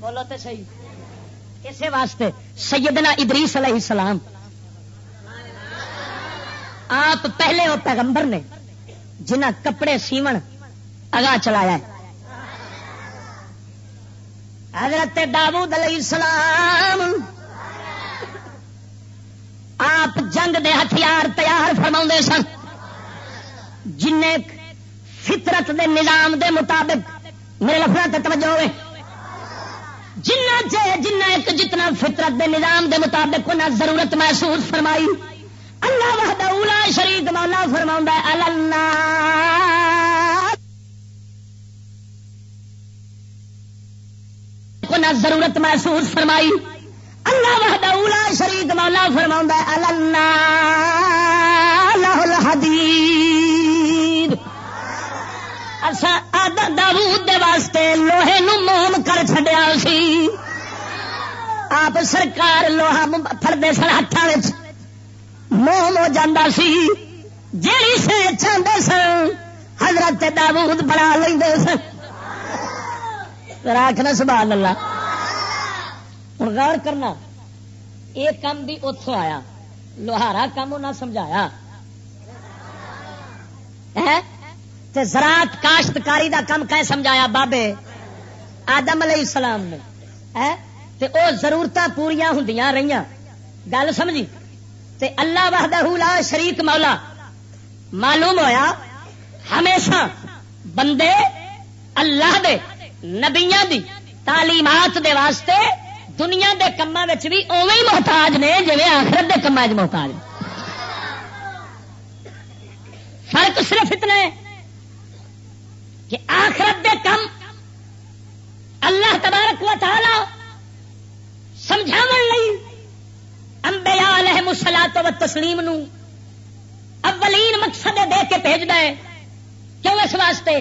بولو تو صحیح۔ اسی واسطے سیدنا ادریس علیہ السلام۔ آپ پہلے وہ پیغمبر نے جنہ کپڑے سیون اگا چلایا ہے۔ حضرت داود علیہ السلام۔ آپ جنگ دے ہتھیار تیار فرما سن۔ جن فطرت دے نظام دے مطابق میرے لفظ توجہ ہوئے۔ جنہ جنہ ایک جتنا فطرت دے نظام دے مطابق انہیں ضرورت محسوس فرمائی، اللہ وحدہ اولا شریک مولا فرما اللہ ضرورت محسوس فرمائی، اللہ وحدہ اولا شریک مولا فرما اللہ حدید اسا آدھا داود دے واسطے لوہے نو موم کر چڈیا سی۔ آپ سرکار لوہا فردے سن ہاتھوں موم ہو جاتا سی۔ جیڑی سے چاہتے سن، حضرت داود بنا لیں سن۔ راکھنا سبحان اللہ ہوں غور کرنا۔ یہ کام بھی اتوں آیا۔ لوہارا کام انہیں سمجھایا۔ ہے زراعت کاشتکاری دا کم کہ سمجھایا بابے؟ آدم علیہ السلام نے۔ تے او ضرورت پوریا ہوں رہی گل سمجھی؟ تے اللہ وحدہ لا شریک مولا۔ معلوم ہویا؟ ہمیشہ بندے اللہ دے، نبیاں دی تعلیمات دے واسطے دنیا دے کما بھی اوے محتاج نے جی آخرت دے کما چ محتاج فرق صرف اتنے کہ آخرت دے کم اللہ تبارک و تعالی سمجھاو امبیا علیہ مسلاط و تسلیم نو اولین مقصد دے کے بھیج دے کیوں اس واسطے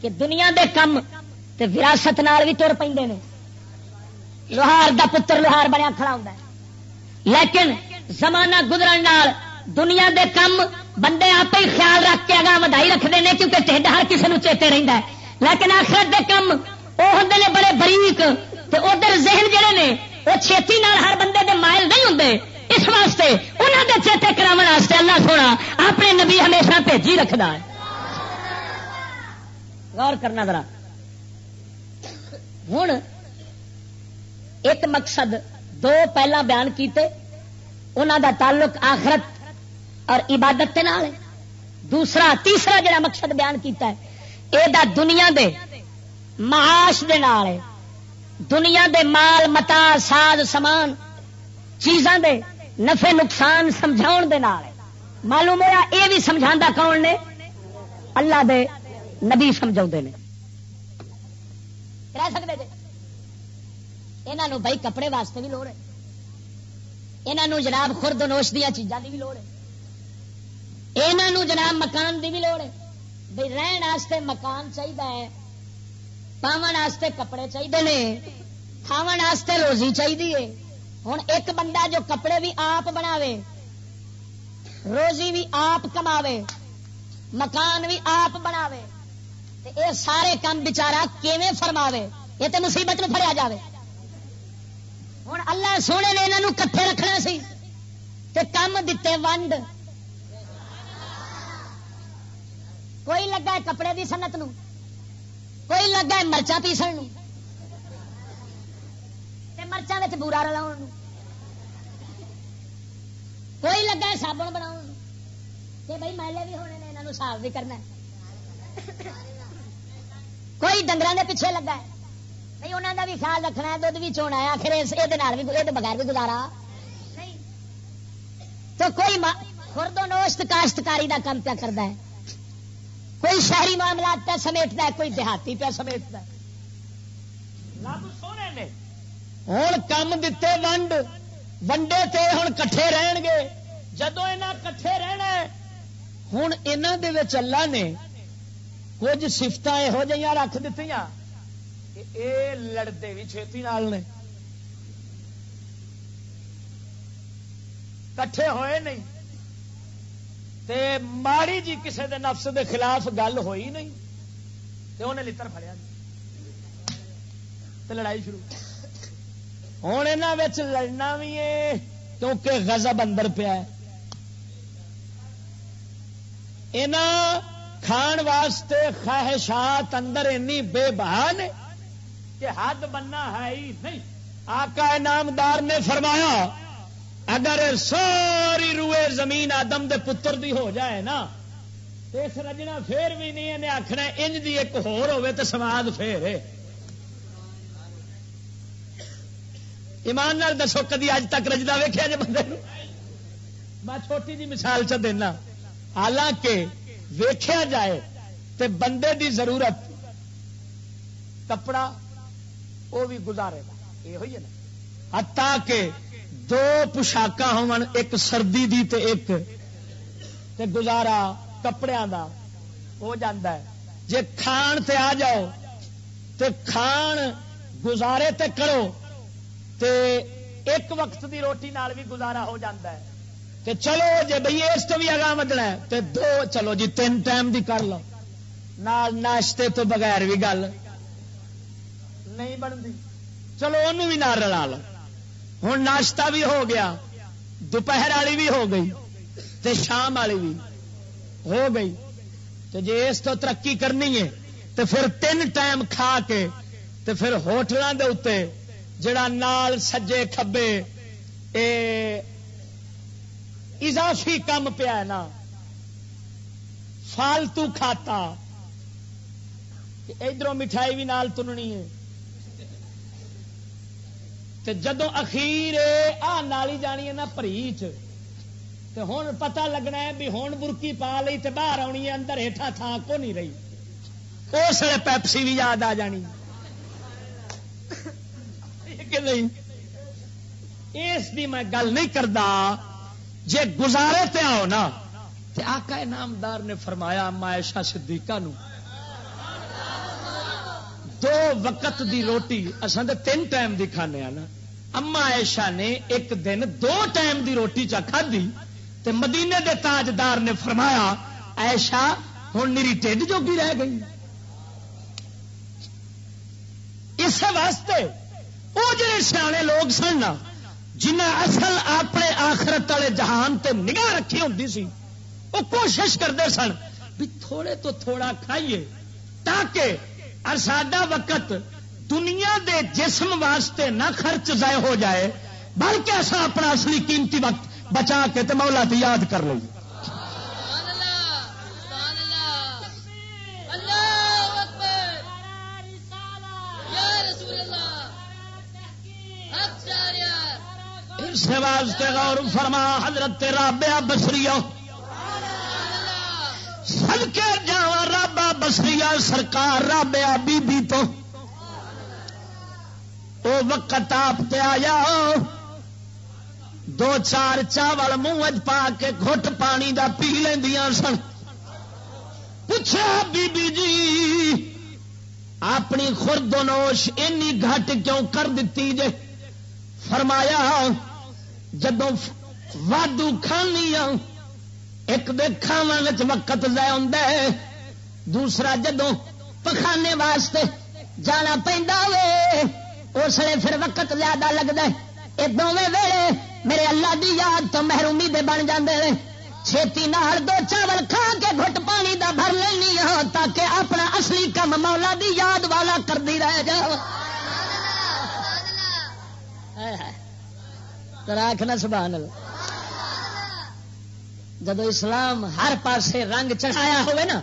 کہ دنیا دے کم تے وراثت نال بھی تر پہ لوہار دا پتر لوہار بنیا کھڑا ہوتا ہے۔ لیکن زمانہ گزرن نال دنیا دے کم بندے آپ ہی خیال رکھ کے اگاں ودائی رکھتے ہیں کیونکہ ٹھڈ ہر کسی چیتے رہتا ہے۔ لیکن آخر دے کم وہ ہوں نے بڑے بریک ادھر ذہن جڑے نے وہ چھتی نال ہر بندے دے مائل نہیں ہوں اس واسطے انہوں دے چیتے کرا اللہ سونا اپنے نبی ہمیشہ بھیجی رکھتا ہے۔ غور کرنا ذرا۔ ہوں ایک مقصد دو پہلا بیان کیتے انہوں دا تعلق آخرت اور عبادت کے نال دوسرا، تیسرا جڑا مقصد بیان کیتا ہے یہ دا دنیا دے معاش دے نال ہے۔ دنیا دے مال متا ساز، سامان، چیزاں دے نفے نقصان سمجھاؤ دے نال ہے۔ معلوم ہوا یہ بھی سمجھا کون نے؟ اللہ دے نبی سمجھا نے۔ رہ یہاں بھائی کپڑے واسطے بھی لوڑ ہے۔ یہاں جناب خرد نوش دیا چیزاں کی بھی لوڑ ہے۔ یہاں جناب مکان کی بھی لوڑ ہے بھائی رہن واسطے مکان چاہیے واسطے کپڑے چاہیے واسطے روزی چاہیے ہوں ایک بندہ جو کپڑے بھی آپ بناوے روزی بھی آپ کماوے مکان بھی آپ بناوے یہ سارے کام بچارا کیویں فرماوے یہ تو مصیبت میں فریا جائے ہوں اللہ سونے نے یہاں کٹھے رکھنا سی تے کم دیتے ونڈ کوئی لگا ہے کپڑے کی سنت نو؟ کوئی لگا ہے مرچا پیسن مرچا بورا رلا کوئی لگا ہے سابن بنا بھائی میلے بھی ہونے نے یہاں صاف بھی کرنا کوئی ڈنگر کے پیچھے لگا ہے؟ نہیں انہوں کا بھی خیال رکھنا ہے بھی چونا ہے آخر یہ بغیر بھی گزارا۔ تو کوئی خرد و نوشت کاشتکاری کا کام پیا کرتا ہے۔ کوئی شہری معاملات پہ سمیٹتا ہے کوئی دیہاتی پہ سمیٹتا ہے۔ ہوں کم دیتے ونڈ ونڈے تے ہوں کٹھے رہن گے۔ جدو یہاں کٹھے رہنا ہوں یہاں اللہ نے کچھ سفت یہو جہاں رکھ دیتی اے لڑتے بھی چھتی نال نے۔ کٹھے ہوئے نہیں۔ تے ماڑی جی کسے دے نفس دے خلاف گل ہوئی نہیں، تے انہیں لڑ فڑیا جی۔ تے لڑائی شروع۔ ہوں یہاں لڑنا بھی ہے، کیونکہ غضب اندر پیا کھان واسطے خواہشات اندر اینی بے بہا نے کہ حد بننا ہے ہی نہیں۔ آقا نامدار نے فرمایا اگر ساری روئے زمین آدم دے پتر دی ہو جائے نا تو اس رجنا پھر بھی نہیں، انہیں آخنا انج دی ایک ہور تو سواد پھر ایمان دسو کدی اج تک رجدا ویخیا جی بندے میں چھوٹی جی مثال چ دینا۔ حالانکہ ویخیا جائے تے بندے دی ضرورت، کپڑا وہ بھی گزارے گا۔ یہ ہوئی ہے نا۔ ہتا کہ دو پوشاک ایک سردی دی تے ایک تے گزارا کپڑے دا، ہو جاندہ ہے۔ جے کھان تے آ جاؤ، تے کھان گزارے تے کرو، تے ایک وقت دی روٹی نال بھی گزارا ہو جاندہ ہے۔ تے چلو جے بھئی اس تو بھی اگاں ودنا ہے، تے دو، چلو جی تین ٹائم دی کر لو۔ نال ناشتے تو بغیر بھی گل نہیں بنتی۔ چلو انہوں بھی نہ رلا لو۔ ہوں ناشتہ بھی ہو گیا، دوپہر والی بھی ہو گئی تے شام والی بھی ہو گئی۔ تو جی اس تو ترقی کرنی ہے تو پھر تین ٹائم کھا کے تو پھر ہوٹلوں کے اتنے جڑا نال سجے کھبے، اے اضافی کم پیا نا۔ فالتو کھاتا۔ ادھر مٹھائی بھی نال تننی ہے۔ جدو اخیر آ نالی جانی ہے نا پریچ ہوں پتا لگنا ہے بھی ہوں برکی پا لی تو باہر آنی ہے، اندر ہیٹھا تھان کو نہیں رہی۔ اس لیے پیپسی بھی یاد آ جانی۔ اس کی میں گل نہیں کرتا جے گزارے تے آؤ نا، تے آقا نامدار نے فرمایا مائشا صدیقہ نو۔ دو وقت دی روٹی اصل تین ٹائم دی کھانے نا۔ اما ایشا نے ایک دن دو ٹائم دی روٹی چا کھدی تے مدینے دے تاجدار نے فرمایا ایشا ہوں میری ٹھڈ جو کی رہ گئی۔ اس واسطے وہ جڑے سیانے لوگ سن جنہیں اصل اپنے آخرت والے جہان تے نگاہ رکھی ہوں سی وہ کوشش کرتے سن بھی تھوڑے تو تھوڑا کھائیے تاکہ ساڈا وقت دنیا دے جسم واسطے نہ خرچ ضائع ہو جائے، بلکہ اصا اپنا اصلی قیمتی وقت بچا کے تو مولا تی یاد کر لیں۔ واسطے غور فرما، حضرت رابعہ بسری سل کے جا بسری سرکار رابعہ بی بی تو۔ او وقت آپ تے آیا۔ دو چار چاول منہ پا کے گھٹ پانی دا پی لیندیاں سن۔ پوچھا بی بی جی اپنی خورد نوش اینی گھٹ کیوں کر دیتی جے؟ فرمایا جدو وادو کھانی ایک دے وقت ضائع ہوں دوسرا جدو پخانے واسطے جانا پہنتا وے اس لیے پھر وقت زیادہ لگتا ہے۔ یہ دونوں ویلے میرے اللہ دی یاد تو محرومی دے بن جاندے ہیں چھتی نال دو چاول کھا کے گھٹ پانی دا بھر لینی ہاں تاکہ اپنا اصلی کم مولا دی یاد والا کر دی رہ جا۔ راکھنا سبحان اللہ۔ جدو اسلام ہر پاسے رنگ چڑھایا ہوئے نا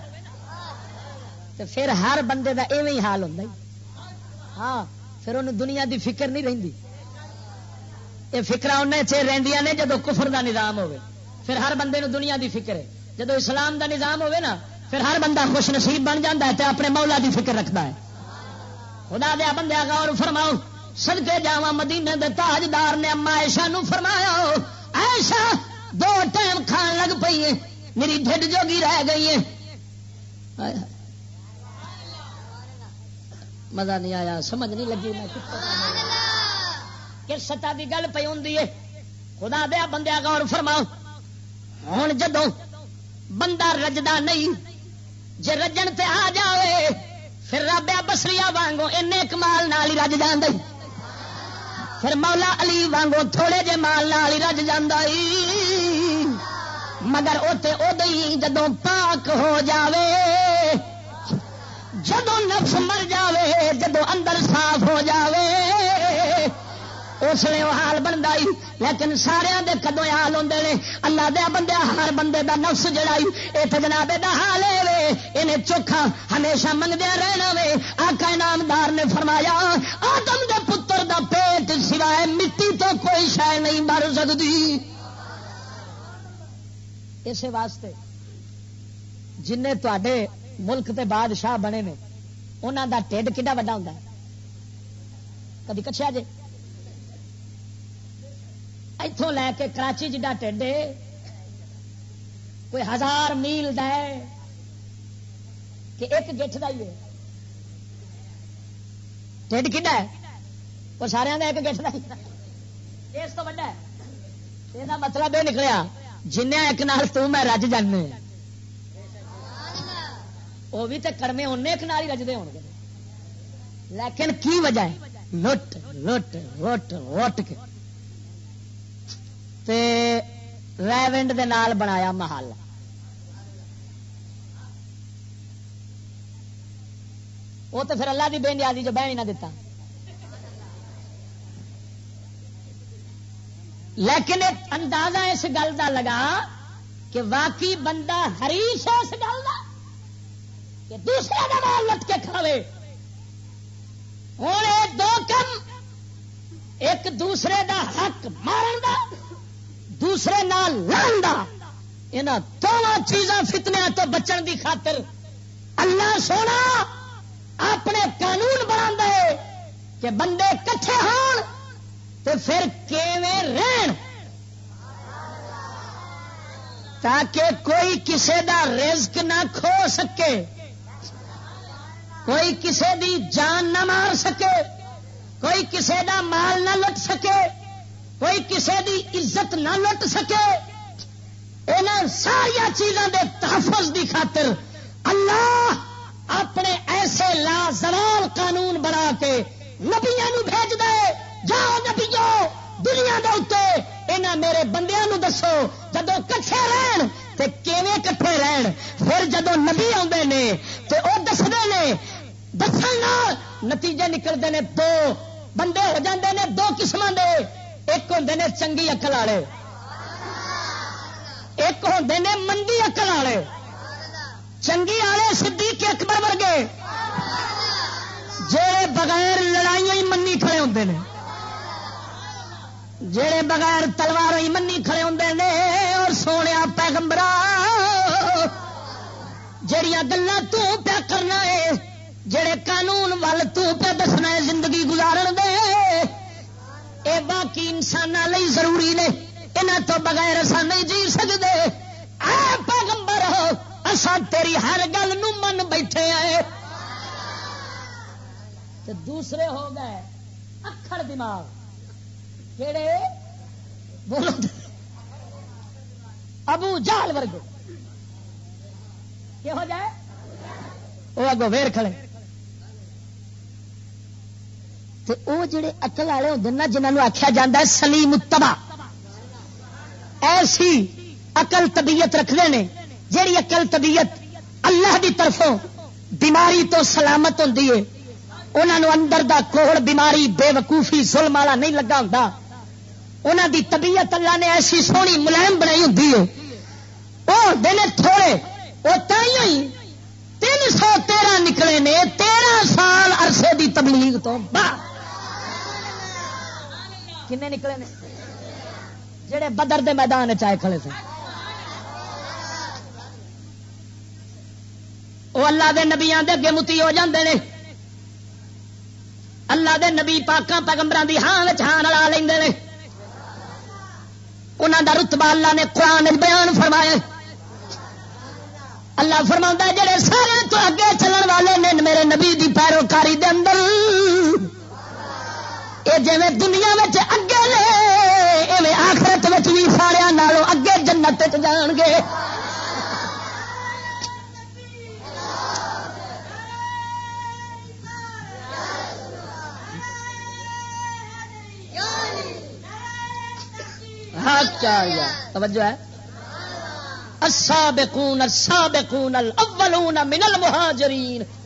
تو پھر ہر بندے دا ایویں ہی حال ہوں ہاں پھر انہوں دنیا دی فکر نہیں رہی یہ فکر انہیں چیر رہدیا نے جدو کفر دا نظام ہوئے پھر ہر بندے نو دنیا دی فکر ہے۔ جدو اسلام دا نظام ہوئے نا، پھر ہر بندہ خوش نصیب بن جاتا ہے تو اپنے مولا دی فکر رکھتا ہے۔ خدا دیا بندے غور فرماؤ۔ سدکے جا مدینے دے تاجدار نے اما ایشا نو فرمایا ایشا دو ٹائم کھان لگ پی ہے میری ڈھڈ جوگی رہ گئی ہے۔ مزہ نہیں آیا، سمجھ نہیں لگی میں کس سطح کی گل پی ہوں خدا دیا بندیا غور فرماؤ۔ ہوں جدو بندہ رجدا نہیں جی رجن تے آ جائے پھر رابیا بسری وانگو این کمال نال ہی رج جان پھر مولا علی وانگو تھوڑے جے مال نال ہی رج جانا مگر اتنے ادو ہی جدو پاک ہو جاوے۔ جدو نفس مر جاوے، جدو اندر صاف ہو جاوے اس لیے وہ حال بنتا ہی۔ لیکن سارے دے کدو حال ہوں نے، اللہ دیا بندے، ہر بندے دا نفس جڑائی یہ تو جناب دا حال ہے وے انہیں چوکھا ہمیشہ منگدیا رہنا وے۔ آقا انعامدار نے فرمایا، آدم دے پتر دا پیٹ سوائے مٹی تو کوئی شہ نہیں مر سکتی اسی واسطے جن تے ملک تے بادشاہ بنے نے انہوں دا ٹھڈ کھا وا ہوں کدی کچھ جے؟ اتوں لے کے کراچی جڈا ٹھڈ کوئی ہزار میل د کہ ایک گٹھ کا ہی ہے۔ ٹھڈ کھا ہے؟ وہ سارا ایک گٹھ کا اس تو وا یہ مطلب یہ نکلیا جنیا ایک نال تو میں رج جانے وہ بھی تو کڑمے ان ایک نال ہی رجتے ہو لیکن کی وجہ ہے؟ لٹ لٹ، وٹ وٹ کے۔ ریونڈ دے نال بنایا محل۔ وہ تو پھر اللہ کی بے نیازی جو بہن ہی نہ دیتا لیکن ایک اندازہ اس گل کا لگا کہ واقعی بندہ ہریش ہے اس گل کا کہ دوسرے کا مال لٹ کے کھاوے۔ ہوں دو کم، ایک دوسرے دا حق مارن دا، دوسرے نال لڑن دا۔ یہاں دونوں چیزاں فتنیا تو بچن دی خاطر اللہ سونا اپنے قانون بنا دے کہ بندے کٹھے ہون تو پھر کیویں رہن۔ تاکہ کوئی کسے دا رزق نہ کھو سکے۔ کوئی کسے دی جان نہ مار سکے، کوئی کسے دا مال نہ لٹ سکے، کوئی کسے دی عزت نہ لٹ سکے۔ ان ساریا چیزوں کے تحفظ کی خاطر اللہ اپنے ایسے لازوال قانون بنا کے نبیا بھیج دے۔ جاؤ نبیو دنیا دے اتنے میرے بندیا دسو جدو کٹھے رہن تے کیویں کٹھے رہن؟ پھر جدو نبی آتے ہیں تو وہ دستے ہیں دس نتیجے نکلتے ہیں دو۔ بندے ہو جاندے نے دو قسم دے۔ ایک ہوں نے چنگی اکل والے ایک ہوں نے مندی اکل والے چنگی والے سدھی کے اکبر ورگے۔ جڑے بغیر لڑائیاں ہی منی کھڑے ہوتے ہیں جڑے بغیر تلوار ہی منی کھڑے ہوتے ہیں اور سونے پیغمبرا جڑیاں گلا پیا کرنا ہے۔ جڑے قانون وال پہ دسنا ہے زندگی گزارن دے، اے باقی انسان ضروری نے یہاں تو بغیر اصا نہیں جی سکتے اے پیغمبر اصا تیری ہر گل نو من بیٹھے آئے۔ تو دوسرے ہو گئے، اکھڑ دماغ۔ کہڑے بولو ابو جال ورگے۔ کہ ہو جائے؟ وہ اگو ویر کھڑے۔ وہ جڑے اقل والے ہوتے ہیں جنہوں آخیا جا سلیم تبا ایسی اقل طبیعت رکھتے ہیں جیڑی اقل طبیعت اللہ دی طرفوں بیماری تو سلامت ہوتی ہے انہوں اندر دا کوڑ، بیماری بے وقوفی ظلم والا نہیں لگا ہوں انہوں دی طبیعت اللہ نے ایسی سونی ملائم بنائی ہوں وہ دن تھوڑے وہ تھی تین سو تیرہ نکلے نے، تیرہ سال عرصے دی تبلیغ تو بعد۔ کنے نکلے نے؟ جڑے بدر دے میدان چائے کھڑے تھے۔ وہ اللہ دے نبیاں دے اگے متی ہو جاندے نے۔ اللہ دے نبی پاکاں پیغمبراں دی ہاں وچ ہاں لا لیندے نے۔ انہاں دا رتبہ اللہ نے قرآن بیان فرمایا اللہ فرما جڑے سارے تو اگے چلن والے نے، میرے نبی دی پیروکاری دے اندر یہ جی دنیا اگے لے آخرت بھی سارا نالوں اگے جنت جان گے۔ ہاں، توجہ ہے۔ السابقون السابقون، الاولون من المہاجرین۔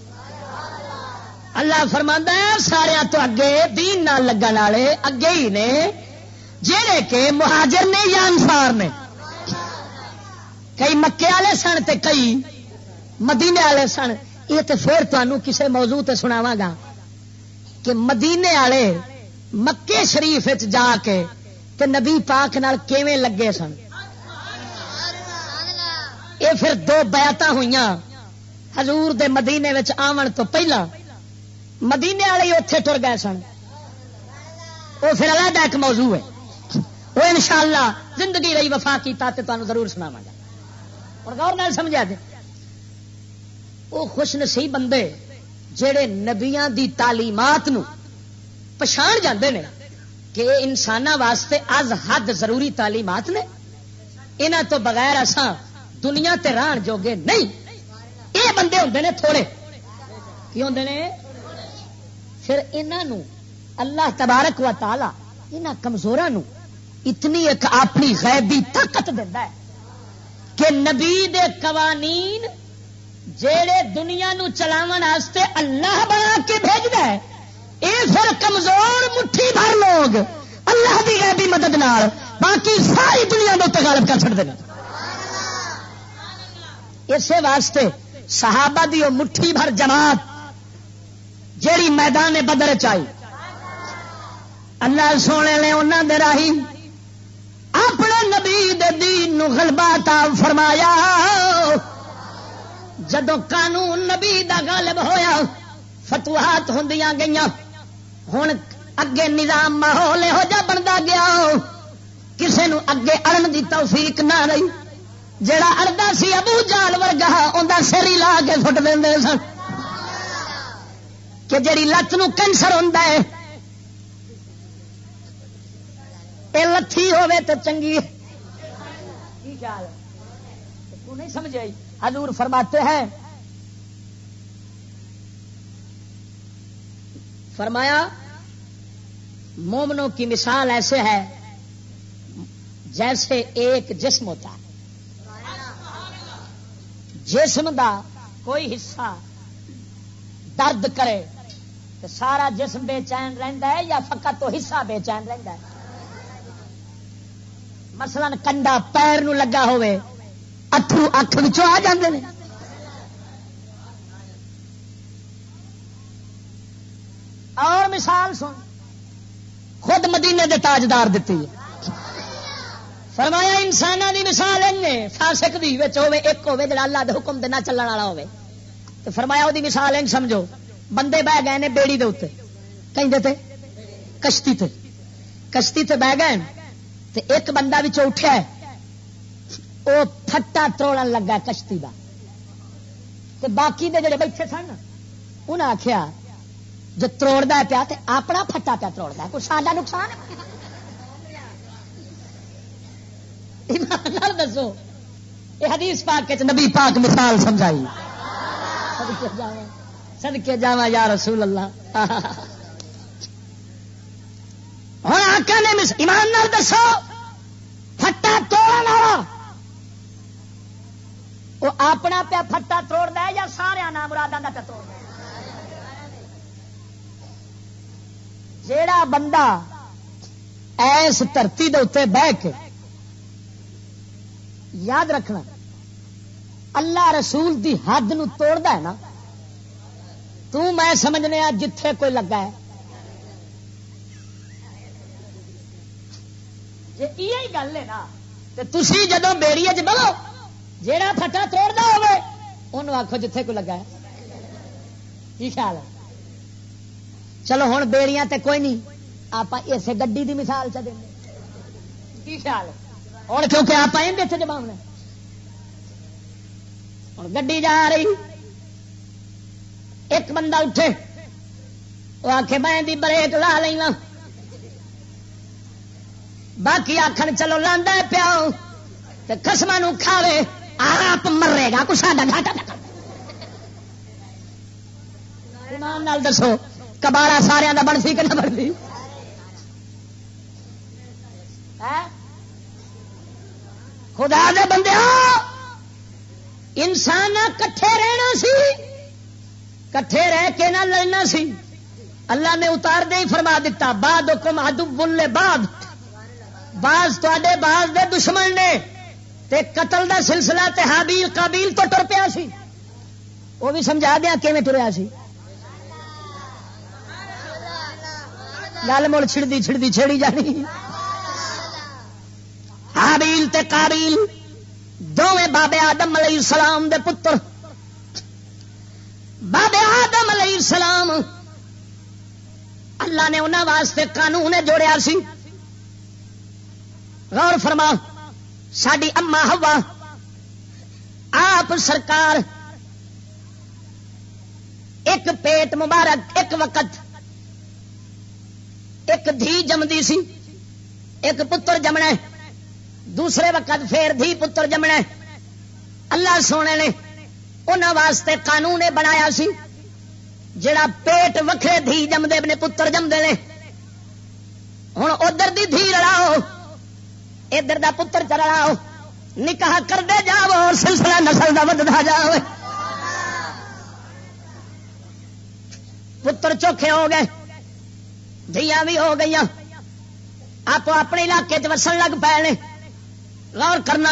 اللہ فرما ہے تو اگے دین نہ لگن والے اگے ہی نے جہے کہ مہاجر نے یا انسار نے۔ کئی مکے والے سن تے کئی مدینے والے سن۔ یہ تو پھر تمہوں کسی موضوع تے سناوا گا کہ مدینے والے مکے شریف جا کے تے نبی پاک نال کیویں لگے سن۔ یہ پھر دو بیعت ہوئی حضور دے مدینے آون تو پہلا مدینے والے اتے ٹر گئے سن۔ وہ پھر علیحدہ ایک موضوع ہے۔ وہ ان شاء اللہ زندگی رہی وفا کیتا تے تمہیں ضرور سنا گا۔ اور غور نال سمجھا دے وہ خوش نصیب بندے جڑے نبیاں دی تعلیمات نو پچھان جاندے نے کہ انسان واسطے از حد ضروری تعلیمات نے۔ انہاں تو بغیر اساں دنیا تے ران جوگے نہیں۔ یہ بندے ہوندے نے تھوڑے۔ کی ہوندے نے؟ پھر انہوں اللہ تبارک و تعالی یہاں کمزور اتنی ایک اپنی غیبی طاقت دینا ہے کہ نبی دے قوانین جڑے دنیا نو واسطے اللہ بنا کے بھیجتا ہے یہ پھر کمزور مٹھی بھر لوگ اللہ کی غیبی مدد نال باقی ساری دنیا کو غالب کر چڑتے ہیں۔ اسی واسطے صحابہ دی مٹھی بھر جماعت جیڑی میدان بدر چائی اللہ سونے نے انہوں دے راہی اپنے نبی دے دین نو غلبہ تا فرمایا۔ جدو قانون نبی دا غالب ہویا، فتوحات ہوں گئی ہوں اگے نظام ماحول یہو جا بنتا گیا، کسے نو اگے اڑن دی توفیق نہ رہی۔ جڑا اڑتا سی ابو جال ورگا انہیں سری لا کے فٹ دے سن۔ کہ جیڑی لت نو کینسر ہوتا ہے یہ لتھی ہوے تو چنگی نہیں سمجھے حضور فرماتے ہیں فرمایا مومنوں کی مثال ایسے ہے جیسے ایک جسم ہوتا ہے۔ جسم دا کوئی حصہ درد کرے۔ تو سارا جسم بے چین رہتا ہے یا فقط تو حصہ بے چین رہتا ہے؟ مثلا کنڈا پیر نو لگا ہوئے اترو اکھ آ جاندے ہیں اور مثال سن، خود مدینے دے تاجدار دیتی ہے۔ فرمایا انسان دی مثال فاسک دی ہوے ایک ہوے جڑا اللہ دے حکم دے نہ چلن والا ہوے تو فرمایا وہ مثال ان سمجھو۔ بندے بہ گئے نے بیڑی دے اتنے کہیں تے؟ کشتی تے۔ کشتی تے بہ گئے تے ایک بندہ بھی اٹھیا ہے وہ پھٹا تروڑن لگا کشتی دا۔ تے باقی دے جڑے بیٹھے سن انہیں آخیا جو تروڑ پیا تے اپنا پھٹا پیا تروڑ کوئی ساڈا نقصان دسو یہ حدیث پاک نبی پاک مثال سمجھائی۔ سدکے جا یا رسول اللہ۔ ہوں آکا نے ایمان دسو، پھٹا توڑا وہ اپنا پیا پھٹا توڑ ہے یا سارا نام مرادہ کا پیا توڑ جیڑا بندہ ایس دھرتی دے بہ کے یاد رکھنا، اللہ رسول دی حد نو توڑتا ہے نا تو میں سمجھنے جتھے کوئی لگا ہے۔ جی گل ہے نا تو تھی جدو بیڑی چ بلو جا پٹا توڑتا ہوگا آخو جتھے کوئی لگا ہے۔ کی خیال ہے؟ چلو ہوں بیڑیاں تے کوئی نہیں آپ اسے گڈی دی مثال چ دیں کی خیال ہے؟ اور کیونکہ آپ جب ہوں گڈی جا رہی۔ ایک بندہ اٹھے، وہ آخ میں بریک لا لینا باقی آخر چلو لانا پیا خسما کھاوے، آپ مرے گا، کچھ ساڈا گھاٹا ایمان دسو کبارا سارا کا بنسی کہ نہ بنتی خدا دے بندے انسان کٹھے رہنا سی۔ کٹھے رہ کے نہ لڑنا سی۔ اللہ نے اتار دے ہی فرما دیتا بعد حکم ادو بولے بعد باز تے باز دے دشمن نے۔ تے قتل دا سلسلہ تے حابیل، قابیل تو ٹر پیا سی۔ وہ بھی سمجھا دیا کیون ٹریا سی۔ گل مڑ چھڑتی چھڑتی چھڑی جانی۔ حابیل تے قابیل دونیں بابے آدم علیہ السلام دے پتر۔ بابے آدم علیہ السلام۔ اللہ نے انہوں واسطے قانون جوڑیا سی۔ غور فرما ساری اما ہوا آپ سرکار، ایک پیٹ مبارک، ایک وقت۔ ایک دھی جمدی سی، ایک پتر جمنا دوسرے وقت پھر دھی پتر جمنا اللہ سونے نے انہوں واسطے قانون بنایا سی، جڑا پیٹ وکھرے دھی جمدے نے پتر جمدے نے۔ ہوں ادھر دی دھی لڑاؤ، ادھر دا پتر چلاؤ، نکاح کرتے جاؤ، اور سلسلہ نسل کا ودتا جاؤ۔ پتر چوکھے ہو گئے دیا بھی ہو گئی آپ اپنے علاقے چسن لگ پے غور کرنا،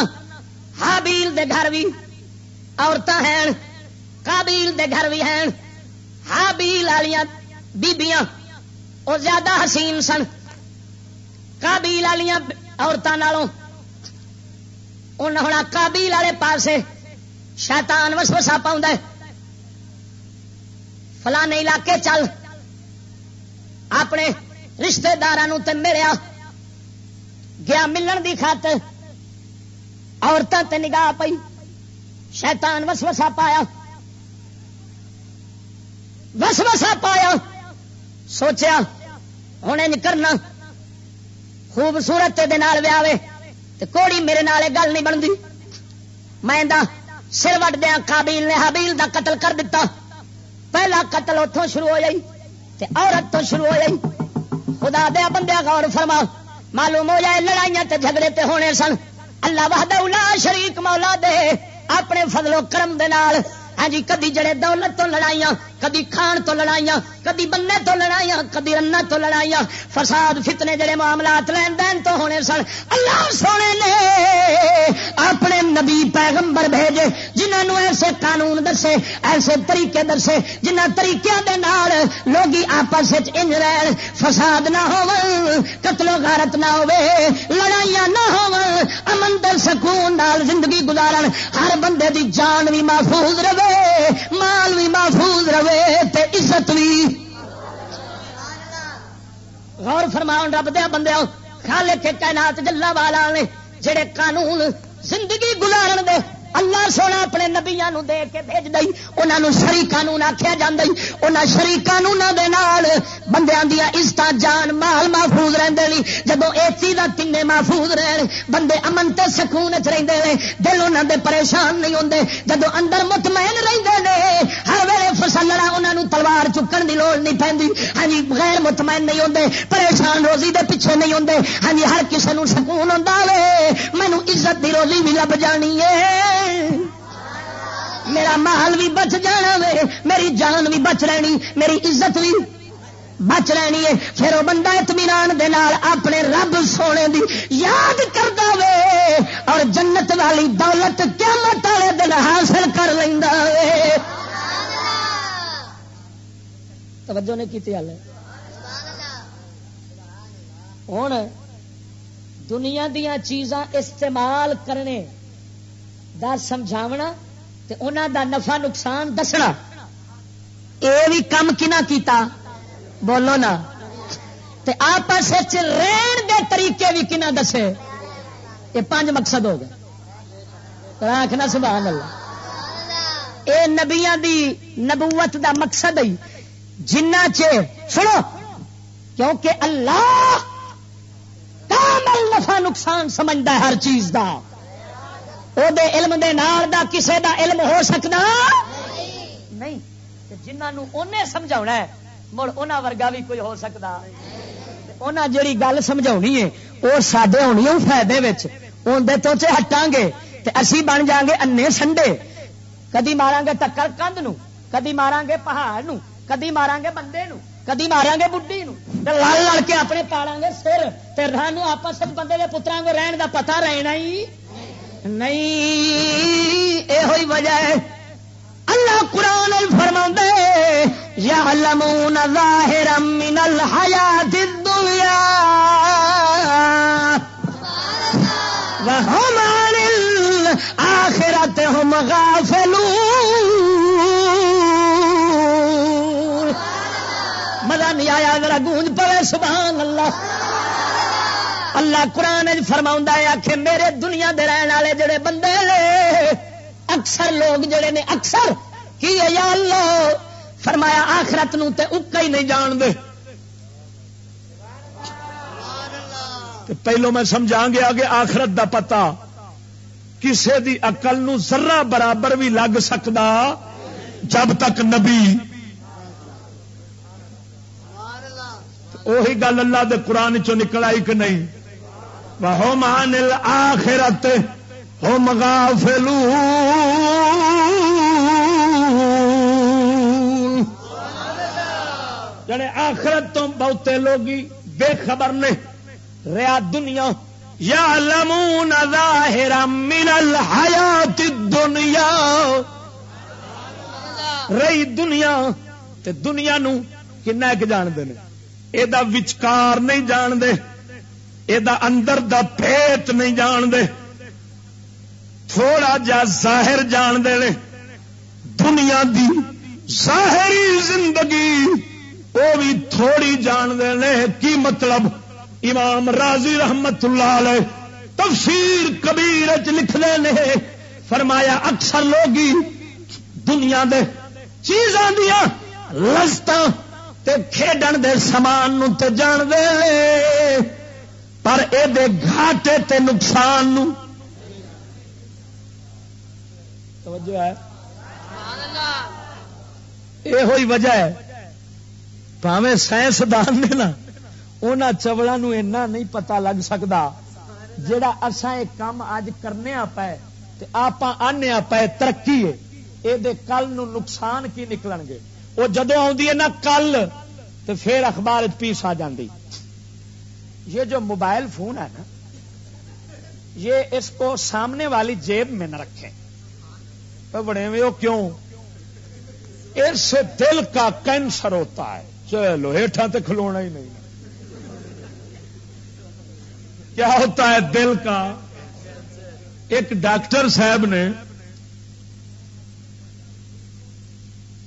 حابیل دے گھر بھی عورت ہیں کابیل دے گھر بھی ہیں ہابیل والی بیبیاں، وہ زیادہ حسین سن۔ کابیل والی عورتوں ہونا کابیل والے پاسے شیطان وسوسا پاؤں فلانے علاقے چل، اپنے رشتے دار ملیا، گیا ملن دی خاطر عورتوں تے نگاہ پئی۔ شیطان وسوسا پایا۔ وسوسا پایا۔ سوچیا، ہوں کرنا۔ خوبصورت ویا کوڑی میرے نال گل نہیں بنتی۔ میں سر وٹ دیا کابیل نے حبیل دا قتل کر دیتا پہلا قتل اتوں شروع ہو جائی عورت تو شروع ہو جائی۔ خدا دیا بندیا غور فرما، معلوم ہو جائے لڑائیاں تے جھگڑے تے ہونے سن۔ اللہ وحدہ لا شریک مولا دے۔ اپنے فضل و کرم دے نال۔ ہاں جی کدی جڑے دولت تو لڑائیاں کدی کھان تو لڑائیاں، کدی بننے تو لڑائیاں، کدی رن تو لڑائیاں۔ فساد، فتنے جڑے معاملات لین دین تو ہونے سن۔ اللہ سونے نے اپنے نبی پیغمبر بھیجے جنہوں ایسے قانون دسے، ایسے طریقے دسے جنہ طریقے دے نال لوگی آپس انج رہن۔ فساد نہ ہو قتل و غارت نہ ہوے لڑائیاں نہ ہو امن در سکون نال زندگی گزارن۔ ہر بندے دی جان بھی محفوظ رہے، مال بھی محفوظ رہے۔ تے عزت بھی غور فرماؤ رب دیا بندے خالق کے کائنات جلا والا نے جڑے قانون زندگی گزارن دے اللہ سونا اپنے نبیا دے کے بھیج دئی انہوں شری قانون آخیا جا انہوں شری قانون بندیاں دیا عزت جان مال محفوظ رہتے ہیں جب یہ چیز تین محفوظ رہن، بندے امن تے سکون چ رہتے ہیں دل انہوں دے پریشان نہیں ہوتے جب اندر مطمئن رہتے ہیں ہر ویلے فسلنا انہوں تلوار چکن کی لوڑ نہیں پی ہاں جی غیر مطمئن نہیں ہوتے پریشان روزی دے پیچھے نہیں ہوتے ہاں جی ہر کسی سکون ہوتا ہے مینو عزت کی روزی بھی لب جانی ہے۔ میرا محل بھی بچ جانا وے، میری جان بھی بچ رہنی، میری عزت بھی بچ رہنی ہے۔ پھر وہ بندہ اطمینان دے نال اپنے رب سونے دی یاد کرتا وے، اور جنت والی دولت قیامت والے دن حاصل کر لینا وے۔ توجہ نے کی ہل ہوں دنیا دیا چیزاں استعمال کرنے دا سمجھاونا تے انہاں دا نفع نقصان دسنا۔ اے بھی کم کنا کیتا؟ بولو نا۔ تے آپس رہن دے طریقے بھی کنا دسے۔ یہ پانچ مقصد ہو گئے۔ آخنا سبحان اللہ اے نبیاں دی نبوت دا مقصد ہے جنہ چ سنو، کیونکہ اللہ کامل نفع نقصان سمجھتا ہے ہر چیز دا۔ وہ علم دے نال دا کسے دا علم ہو سکتا نہیں جنہوں انہیں سمجھا ہے مڑ ان ورگا بھی کوئی ہو سکتا انہیں جڑی گل سمجھا ہے وہ سڈے ہونی فائدے اندر تو ہٹا گے اسی بن جان گے انے سنڈے کدی مارا گے ٹکر کندھ کدی مارا گے پہاڑ نو کدی مارا گے بندے نو کدی مارا گے بڈی لڑ لڑ کے اپنے پاڑا گے سر سانو آپس بندے کے پترا کو رہن کا پتا رہنا ہی نہیں یہ وجہ ہے۔ اللہ قرآن فرما یا لمون ظاہر من الحیات الدنیا۔ وهم عن الآخرت هم غافلون۔ مزہ نہیں آیا، ذرا گونج پڑے سبحان اللہ۔ اللہ قرآن فرما آخ میرے دنیا دے رہن والے جڑے بندے لے اکثر لوگ جڑے نے، اکثر کی یا اللہ؟ فرمایا، آخرت نو تے اکا ہی نہیں جان دے۔ پہلو میں سمجھا گیا کہ آخرت دا پتا کسے دی اقل نو ذرہ برابر بھی لگ سکتا جب تک نبی۔ وہی گل اللہ دے قرآن چو نکل آئی کہ نہیں؟ وهم عن الآخرة هم غافلون. جڑے آخرت تو بہتے لوگ بے خبر نے ریا دنیا یا لمون ظاہر من الحیات الدنیا. رہی دنیا تے دنیا نو کنا ایک جان دے یہ وچکار نہیں جان دے یہ اندر دا پیت نہیں جان دے تھوڑا جا ظاہر جان دے لے دنیا دی ظاہری زندگی وہ بھی تھوڑی جان دے لے کی مطلب؟ امام راضی رحمت اللہ علیہ تفسیر کبیر چ لکھ لے فرمایا، اکثر لوگ دنیا دے چیزاں دیا لسٹ کھیڈن دے سامان جان دے لے پر یہ گھاٹے تے نقصان نو توجہ ہے؟ یہ ہوئی وجہ ہے۔ پاوے سائنسدان نے نا ان چوڑا اینا نہیں پتا لگ سکتا جڑا اسا ایک کام اج کرنے پے آپ آنے پے ترقی ہے۔ یہ کل نو نقصان کی نکلن گے۔ وہ جدو آدھی ہے نا کل تو پھر اخبار پیس آ جاندی۔ یہ جو موبائل فون ہے نا، یہ اس کو سامنے والی جیب میں نہ رکھیں۔ بڑے ہوئے، وہ کیوں؟ اس سے دل کا کینسر ہوتا ہے۔ چلو ہیٹھا تو کھلونا ہی نہیں۔ کیا ہوتا ہے دل کا؟ ایک ڈاکٹر صاحب نے،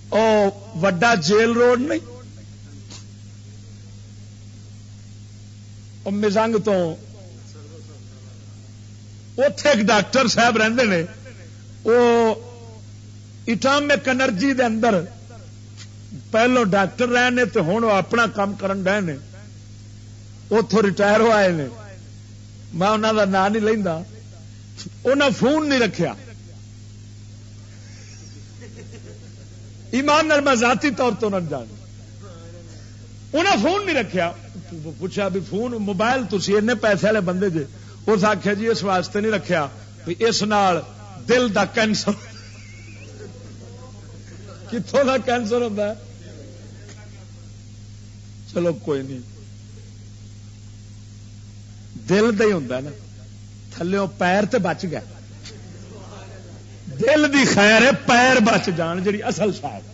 او وڈا جیل روڈ نہیں مزنگ تو اتے ایک ڈاکٹر صاحب رہتے ہیں وہ اٹامک انرجی دے اندر پہلو ڈاکٹر رہے تو ہوں اپنا کام کرن رہے اتوں ریٹائر ہو آئے میں انہوں کا نام نہیں لینا انہیں فون نہیں رکھا ایمان میں ذاتی طور تو نہ جان۔ انہیں فون نہیں رکھا پوچھا بھی فون، موبائل تھی این پیسے والے بندے جے۔ اس آخیا جی اس واسطے نہیں رکھا بھی اس نال دل دا کینسر۔ کتوں کا کینسر ہوتا ہے؟ چلو کوئی نہیں۔ دل دا ہی ہوں نا۔ تھلو پیر تے بچ گیا۔ دل دی خیر ہے، پیر بچ جان جی اصل شاید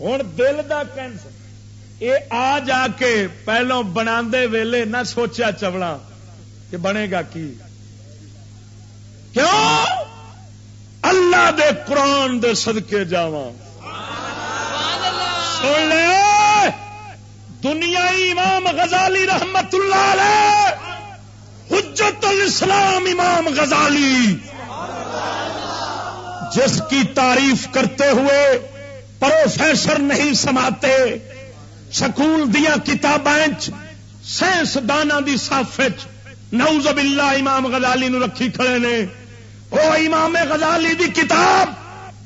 ہوں دل دا کینسر یہ آ جا کے پہلو بنا ویلے نہ سوچا چوڑا کہ بنے گا کی۔ کیوں؟ اللہ دے قرآن دے صدقے جاواں۔ سن لے۔ دنیا امام غزالی رحمت اللہ علیہ۔ حجت الاسلام امام غزالی۔ جس کی تعریف کرتے ہوئے پروفیسر نہیں سماتے۔ سکول دیا کتابیں سائنس دانا دی صاف نعوذ باللہ امام غزالی نو رکھی کھڑے نے۔ وہ امام غزالی دی کتاب،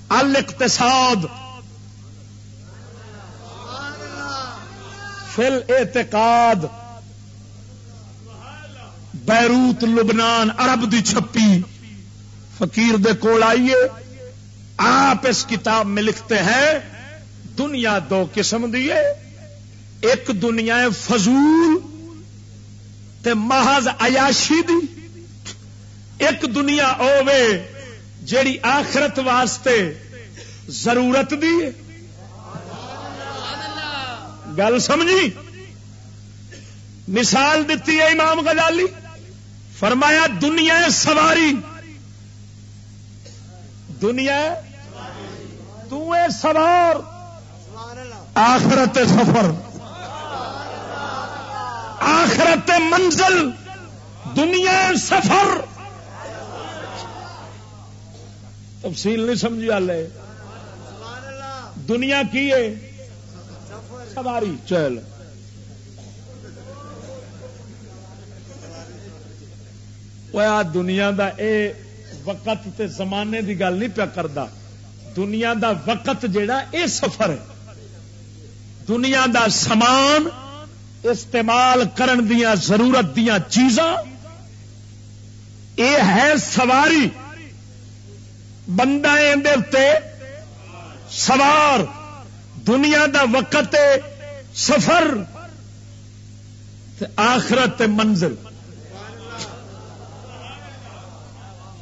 الاقتصاد۔ فل اعتقاد بیروت، لبنان، عرب دی چھپی۔ فقیر دے کول آئیے۔ آپ اس کتاب میں لکھتے ہیں، دنیا دو قسم دیے ایک دنیا فضول تے محض عیاشی دی۔ ایک دنیا اوے جیڑی آخرت واسطے ضرورت دی۔ گل سمجھی؟ مثال دیتی ہے امام غزالی۔ فرمایا، دنیا سواری۔ دنیا سوار آخرت سفر آخرت منزل دنیا سفر تفصیل نہیں سمجھی والے دنیا کی ہے؟ سواری، چل۔ دنیا دا اے وقت تے زمانے دی گل نہیں پیا کرتا دنیا دا وقت جیڑا اے سفر ہے۔ دنیا دا سامان استعمال کرن دیا ضرورت دیا چیزاں۔ اے ہے سواری۔ بندہ سوار۔ دنیا دا وقت سفر۔ آخرت منزل۔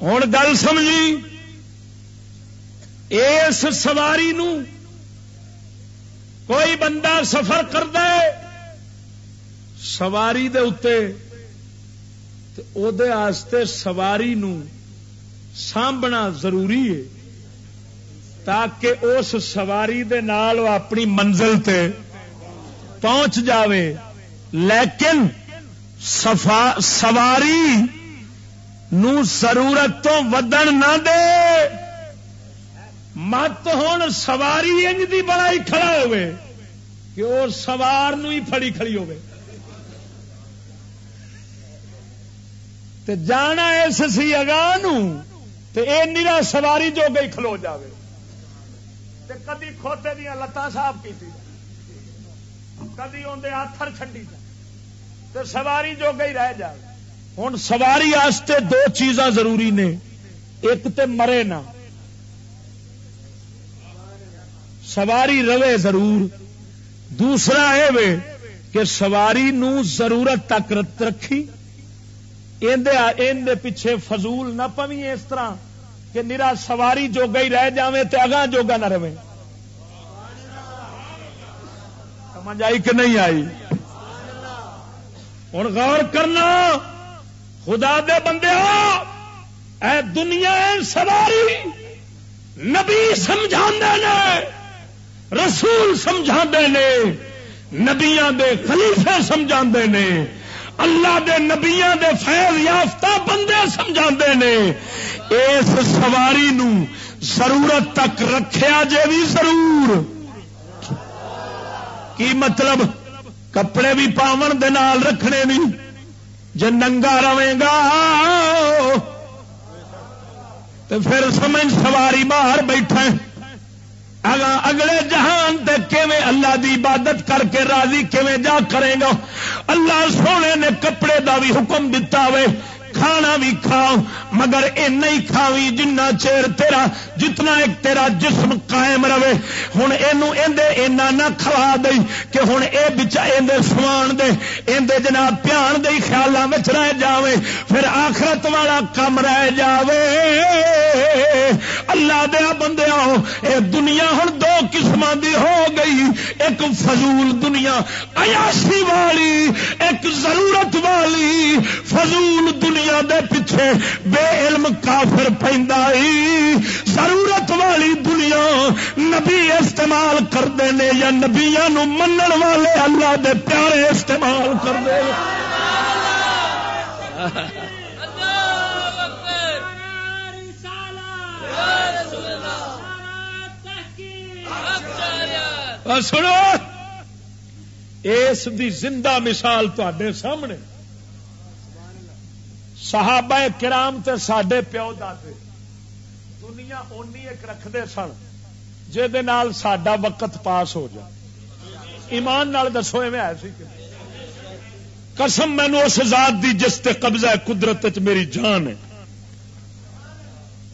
ہوں گل سمجھی؟ اس سواری نو کوئی بندہ سفر کر دے سواری دے دے سواری نو سانبنا ضروری ہے تاکہ اس سواری دے نال اپنی منزل تے پہنچ جاوے۔ لیکن سواری نو ضرورت تو ودن نہ دے۔ مت ہوں سواری انج دی بڑا ہی کھڑا ہوئے، کہ وہ سوار نو ہی پڑی کھڑی ہوئے۔ تے جانا اس سی اگاہ اے نیرا سواری جو گئی کھلو جاوے۔ تے کدی کھوتے دیا لتاں صاف کی کدی اندر ہاتھر چڈی تے سواری جو گئی رہ جائے ہوں سواری آستے دو چیزاں ضروری نے، ایک تے مرے نہ۔ سواری رہے ضرور۔ دوسرا یہ کہ سواری نو ضرورت تک رکھی۔ اندے پیچھے فضول نہ پوی اس طرح کہ نرا سواری جو گئی رہ جائے تو اگاں جوگا نہ رہے سمجھ آئی کہ نہیں آئی؟ ہوں غور کرنا۔ خدا دے بندے اے دنیا سواری نبی سمجھا نے۔ رسول سمجھا نے نبیا دے خلیفے سمجھا نے، اللہ دے نبیا دے فیض یافتہ بندے سمجھا نے۔ اس سواری نو ضرورت تک رکھیا جے بھی ضرور۔ کی مطلب؟ کپڑے بھی پاون دے نال رکھنے بھی۔ جے ننگا رہے گا تو پھر سمجھ سواری باہر بیٹھے اگلے جہان کیویں اللہ دی عبادت کر کے راضی کیویں جا کرے گا؟ اللہ سونے نے کپڑے دا بھی حکم دتا ہوئے کھانا بھی کھاؤ، مگر اے نہیں کھاوی جنہ چیر تیرا، جتنا ایک تیرا جسم قائم رہے۔ ہوں یہ نہ کھوا دئی کہ ہوں یہ بچا اندر دے اندر جناب پیان دے خیالوں میں رہ جاوے۔ پھر آخرت والا کم رہ جاوے۔ اللہ دیا بندے اے دنیا ہوں دو قسم دی ہو گئی۔ ایک فضول دنیا عیاشی والی، ایک ضرورت والی۔ فضول دنیا دے پیچھے بے علم کافر پہ ضرورت والی دنیا نبی استعمال کرتے ہیں یا نبیا من والے اللہ دے پیارے استعمال کرتے سنو، اس دی زندہ مثال تے سامنے۔ صحابہ کرام تے ساڈے پیو دے دنیا اونی ایک رکھتے سن سڈا وقت پاس ہو جائے ایمان نال دسو ہے سی قسم مینو اس ذات دی جس تے قبضہ قدرت میری جان ہے۔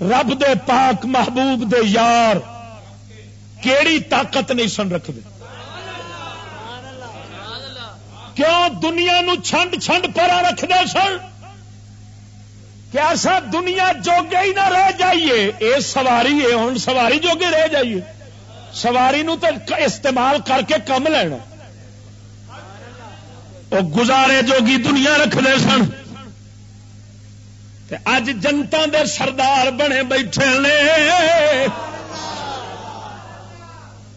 رب دے پاک محبوب دے یار، کیڑی طاقت نہیں سن رکھتے کیوں دنیا نو چھنڈ چھنڈ پرا رکھتے سن؟ کہ ایسا دنیا جوگے ہی نہ رہ جائیے۔ یہ سواری ہے ہوں سواری جوگے رہ جائیے۔ سواری نو تو استعمال کر کے کم لینا۔ وہ گزارے جوگی دنیا رکھتے سن۔ اج جنتا دے سردار بنے بیٹھے لے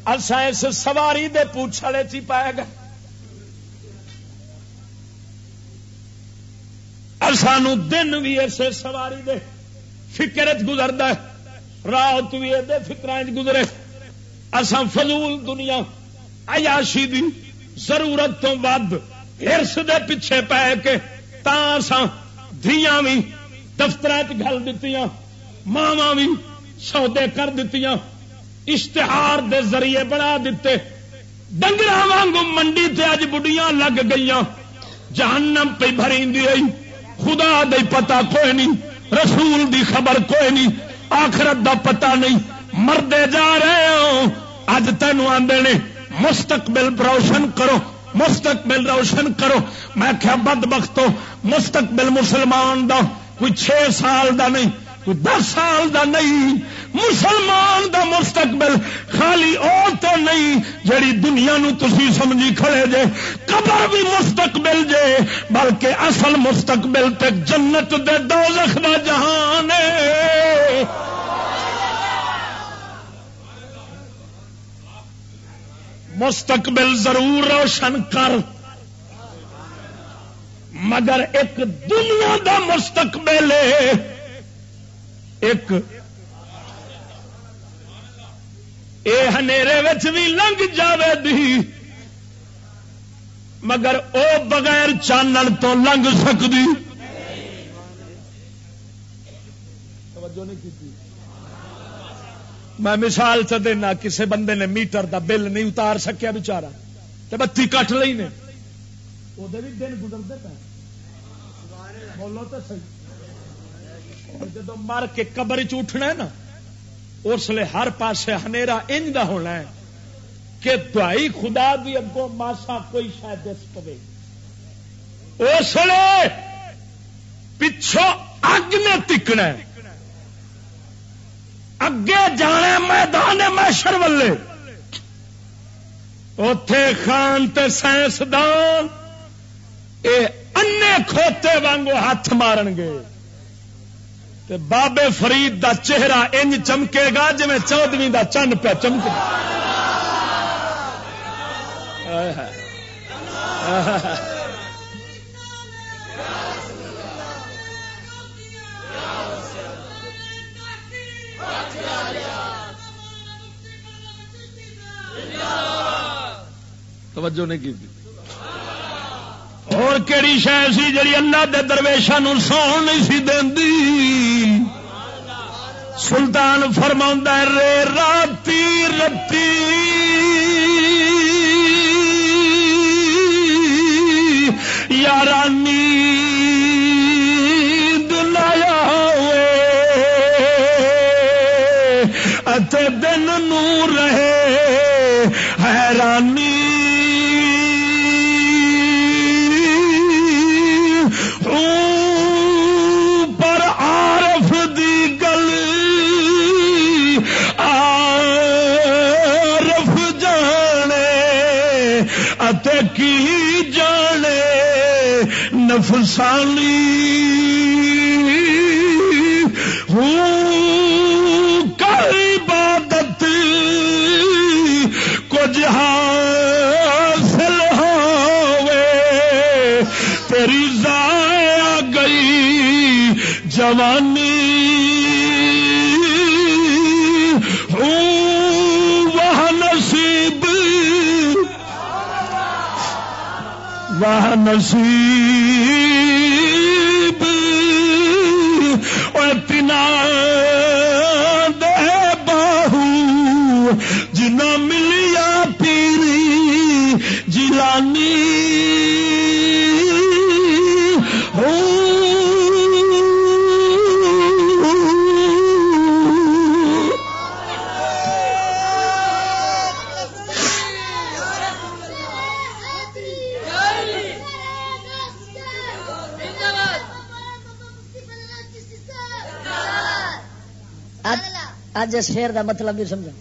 اصا اس سواری دے پوچھ والے چی پائے گا سانو دن بھی ایسے سواری دے فکر گزرتا رات بھی یہ فکر گزرے۔ اسان فضول دنیا عیاشی دی ضرورت تو ود ہرس دے پیچھے پہ کے تا دھیاں بھی دفتر گل دیتی ماوا بھی سودے کر دیتی اشتہار دے ذریعے بنا دیتے ڈنگر وانگو منڈی تے اج بڑھیاں لگ گئی جہنم پہ بھری خدا دے پتا کوئی نہیں، رسول دی خبر کوئی نہیں، آخرت دا پتا نہیں۔ مردے جا رہے ہو اج تینوں آدھے مستقبل روشن کرو، مستقبل روشن کرو۔ میں کیا بد بختو مستقبل مسلمان دا کوئی چھ سال دا نہیں۔ دس سال دا نہیں، مسلمان دا مستقبل خالی او تو نہیں، جڑی دنیا نو تسی سمجھی کھڑے جے، قبر بھی مستقبل جے، بلکہ اصل مستقبل تے جنت دے دوزخ دا جہان ہے۔ مستقبل ضرور روشن کر، مگر ایک دنیا دا مستقبل ایک بھی لنگ جاوے دی، مگر او بغیر چانن تو لنگ سکتی میں مثال چ دینا کسی بندے نے میٹر دا بل نہیں اتار سکیا بچارا تو بتی کٹ لی نے۔ وہ دن گزرتے پہ بولو تو صحیح۔ جب مر کے قبر چٹنا نا، اس لیے ہر پاسے ہنیرا انج دا ہونا ہے کہ دوائی خدا بھی اگوں ماسا کوئی شاید دس پے اس لیے پچھوں اگ نے تکنا اگے جانے میدان میشر والے۔ اتے خان تے سائنسدان انے کھوتے وانگو ہاتھ مارن گے تے بابے فرید دا چہرہ انج چمکے گا جی چودویں دا چند پہ چمک توجہ نہیں کی اور کہڑی شہ سی جی اللہ دے درویشا سو نہیں سی دینی سلطان فرما رے راتی، رتی۔ یارانی دلایا دن نور رہے۔ نفسانی ہوں کر عبادت کچھ حاصل ہوے تیری ضائع گئی جوانی اللہ نصیب۔ اور تنا دے جنا ملیا پیری جیلانی اج اس شیر دا مطلب بھی سمجھا۔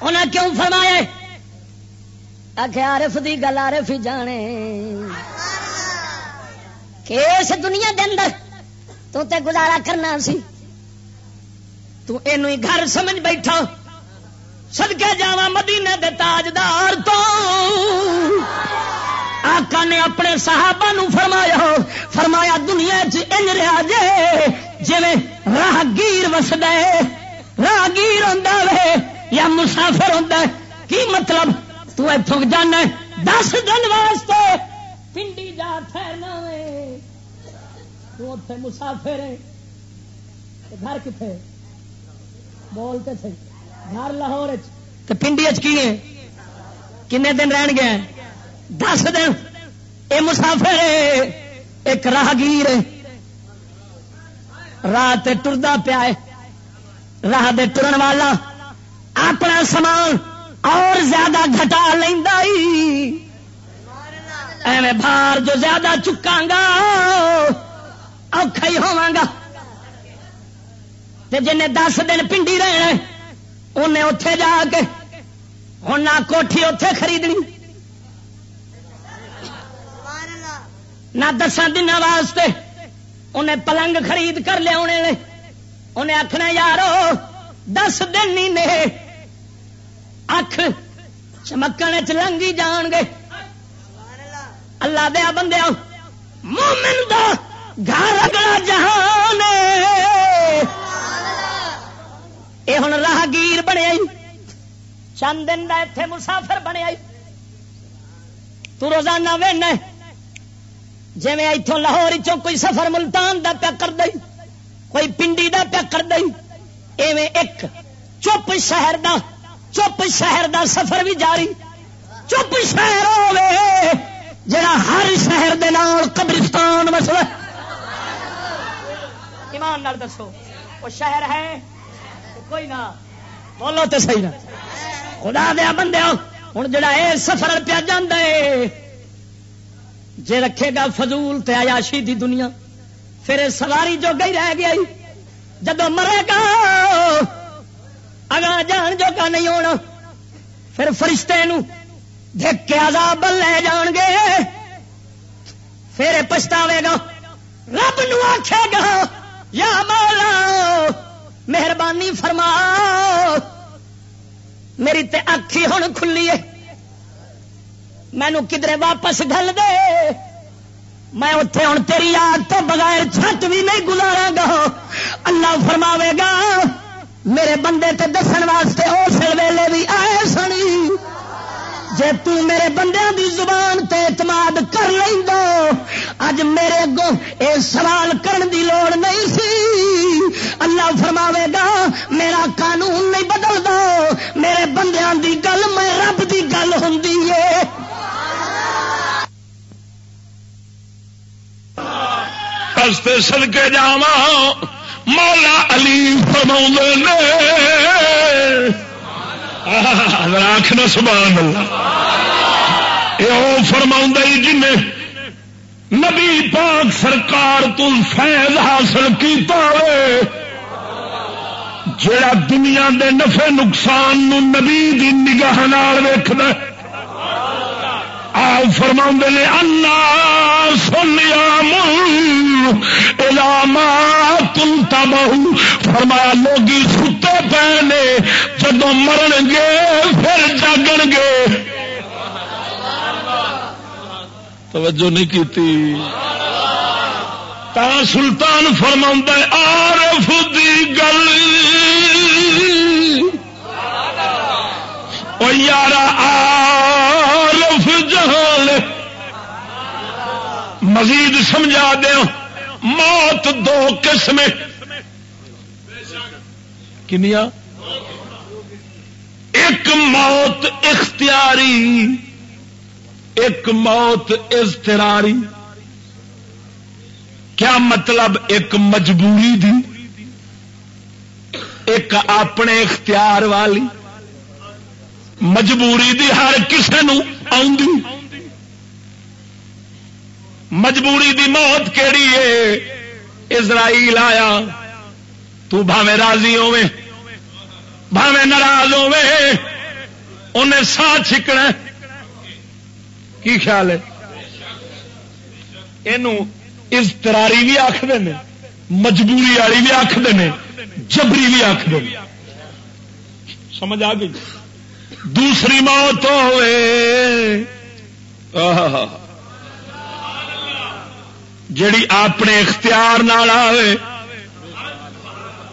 انہیں کیوں فرمایا عارف دی گل عارف ہی جانے۔ کہ اس دنیا دے اندر تو تے گزارا کرنا سی تو اینو گھر سمجھ بیٹھا۔ سدکے جاوا مدینے دے تاجدار تو آقا نے اپنے صحابہ نو فرمایا فرمایا دنیا چ رہا جے جی راہگیر وسد راہگیر ہوں یا مسافر ہوں کی مطلب؟ تو تک جانا دس دن واسطے پنڈی جا ٹھہرنا تو مسافر ہے گھر کتنے بولتے تھے۔ گھر لاہور پنڈی کی کن دن رہن گے دس دن۔ اے مسافر ایک راہگیر راہ ٹردا پیا راہ دے ٹرن والا اپنا سامان اور زیادہ گٹا لینا ایویں بھار جو زیادہ چکا گا، اوکھا ہی ہوا گا۔ جن دس دن پنڈی رہنا انہیں اتے جا کے ہوں نہ کوٹھی اتے خریدنی۔ نہ دسان دن واسطے انہیں پلنگ خرید کر لیا انہیں آخنا یارو، دس دن ہی نے۔ اکھ چمکن چلنگی جان گے۔ اللہ دیا بندیا مومن دا گھر اگلا جہان یہ ہوں راہگیر بنے چند دن کا اتنے مسافر بنے تو روزانہ وین جی اتوں لاہور چوں کوئی سفر ملتان دا پیا کر دئی، کوئی پنڈی دا پیا کر دئی، ایویں ایک چپ شہر دا، چپ شہر دا سفر بھی جاری۔ چپ شہر ہوے جڑا ہر شہر دے نال قبرستان مسئلہ ایمان نال دسو، وہ شہر ہے؟ کوئی نہ۔ بولو تو صحیح نہ۔ خدا دیا بندے ہوں جڑا اے سفر پیا جانا ہے جے رکھے گا فضول تے عیاشی دی دنیا، پھر سواری جو گئی رہ گیا جب مرے گا اگا جان جو کا نہیں ہونا، پھر فرشتے نو دیکھ کے عذاب لے جان گے۔ پھر پچھتاوے گا، رب نو آخے گا، یا مولا، مہربانی فرما۔ میری تے اکھی ہوں کھلی ہے مینو کدھر واپس گل دے۔ میں اتے ہوں تیری یاد تو بغیر چھت بھی نہیں گزارا گا۔ اللہ فرماوے گا، میرے بندے تے دسن واسطے اس ویلے بھی آئے سنی جے تو میرے بندے دی زبان تے اعتماد کر لیں اج میرے گو اے سوال کرن دی لوڑ نہیں سی۔ اللہ فرماوے گا، میرا قانون نہیں بدل دو میرے بندیاں دی گل میں رب دی گل ہوں کستے سد کے جا مولا علی فرما نے۔ آخنا سبحان اللہ یہ فرما جن نبی پاک سرکار تل فیض حاصل کیتا ہوئے جڑا دنیا دے نفع نقصان نو نبی دی نگاہ ویکد آ فرما نے اللہ سنیا ملا تم تب فرمایا لوگ ستے پے نے جب مرن گے پھر جاگن گے توجہ نہیں کی تا سلطان فرما آرف دی گل. یار آرف مزید سمجھا دیا موت دو قسم کنیا ایک موت اختیاری، ایک موت اضطراری۔ کیا مطلب ایک مجبوری دی؟ ایک اپنے اختیار والی۔ مجبوری دی ہر کسی نو مجبوری دی موت کیڑی ہے؟ اسرائیل آیا۔ تو بھاوے راضی ہوے بھاوے ناراض ہوے انہیں سا چھکنا کی خیال ہے؟ یہ استراری بھی آخر مجبوری والی بھی آخر جبری بھی آخر سمجھ آ گئی؟ دوسری موت ہوئے جڑی اپنے اختیار نال آئے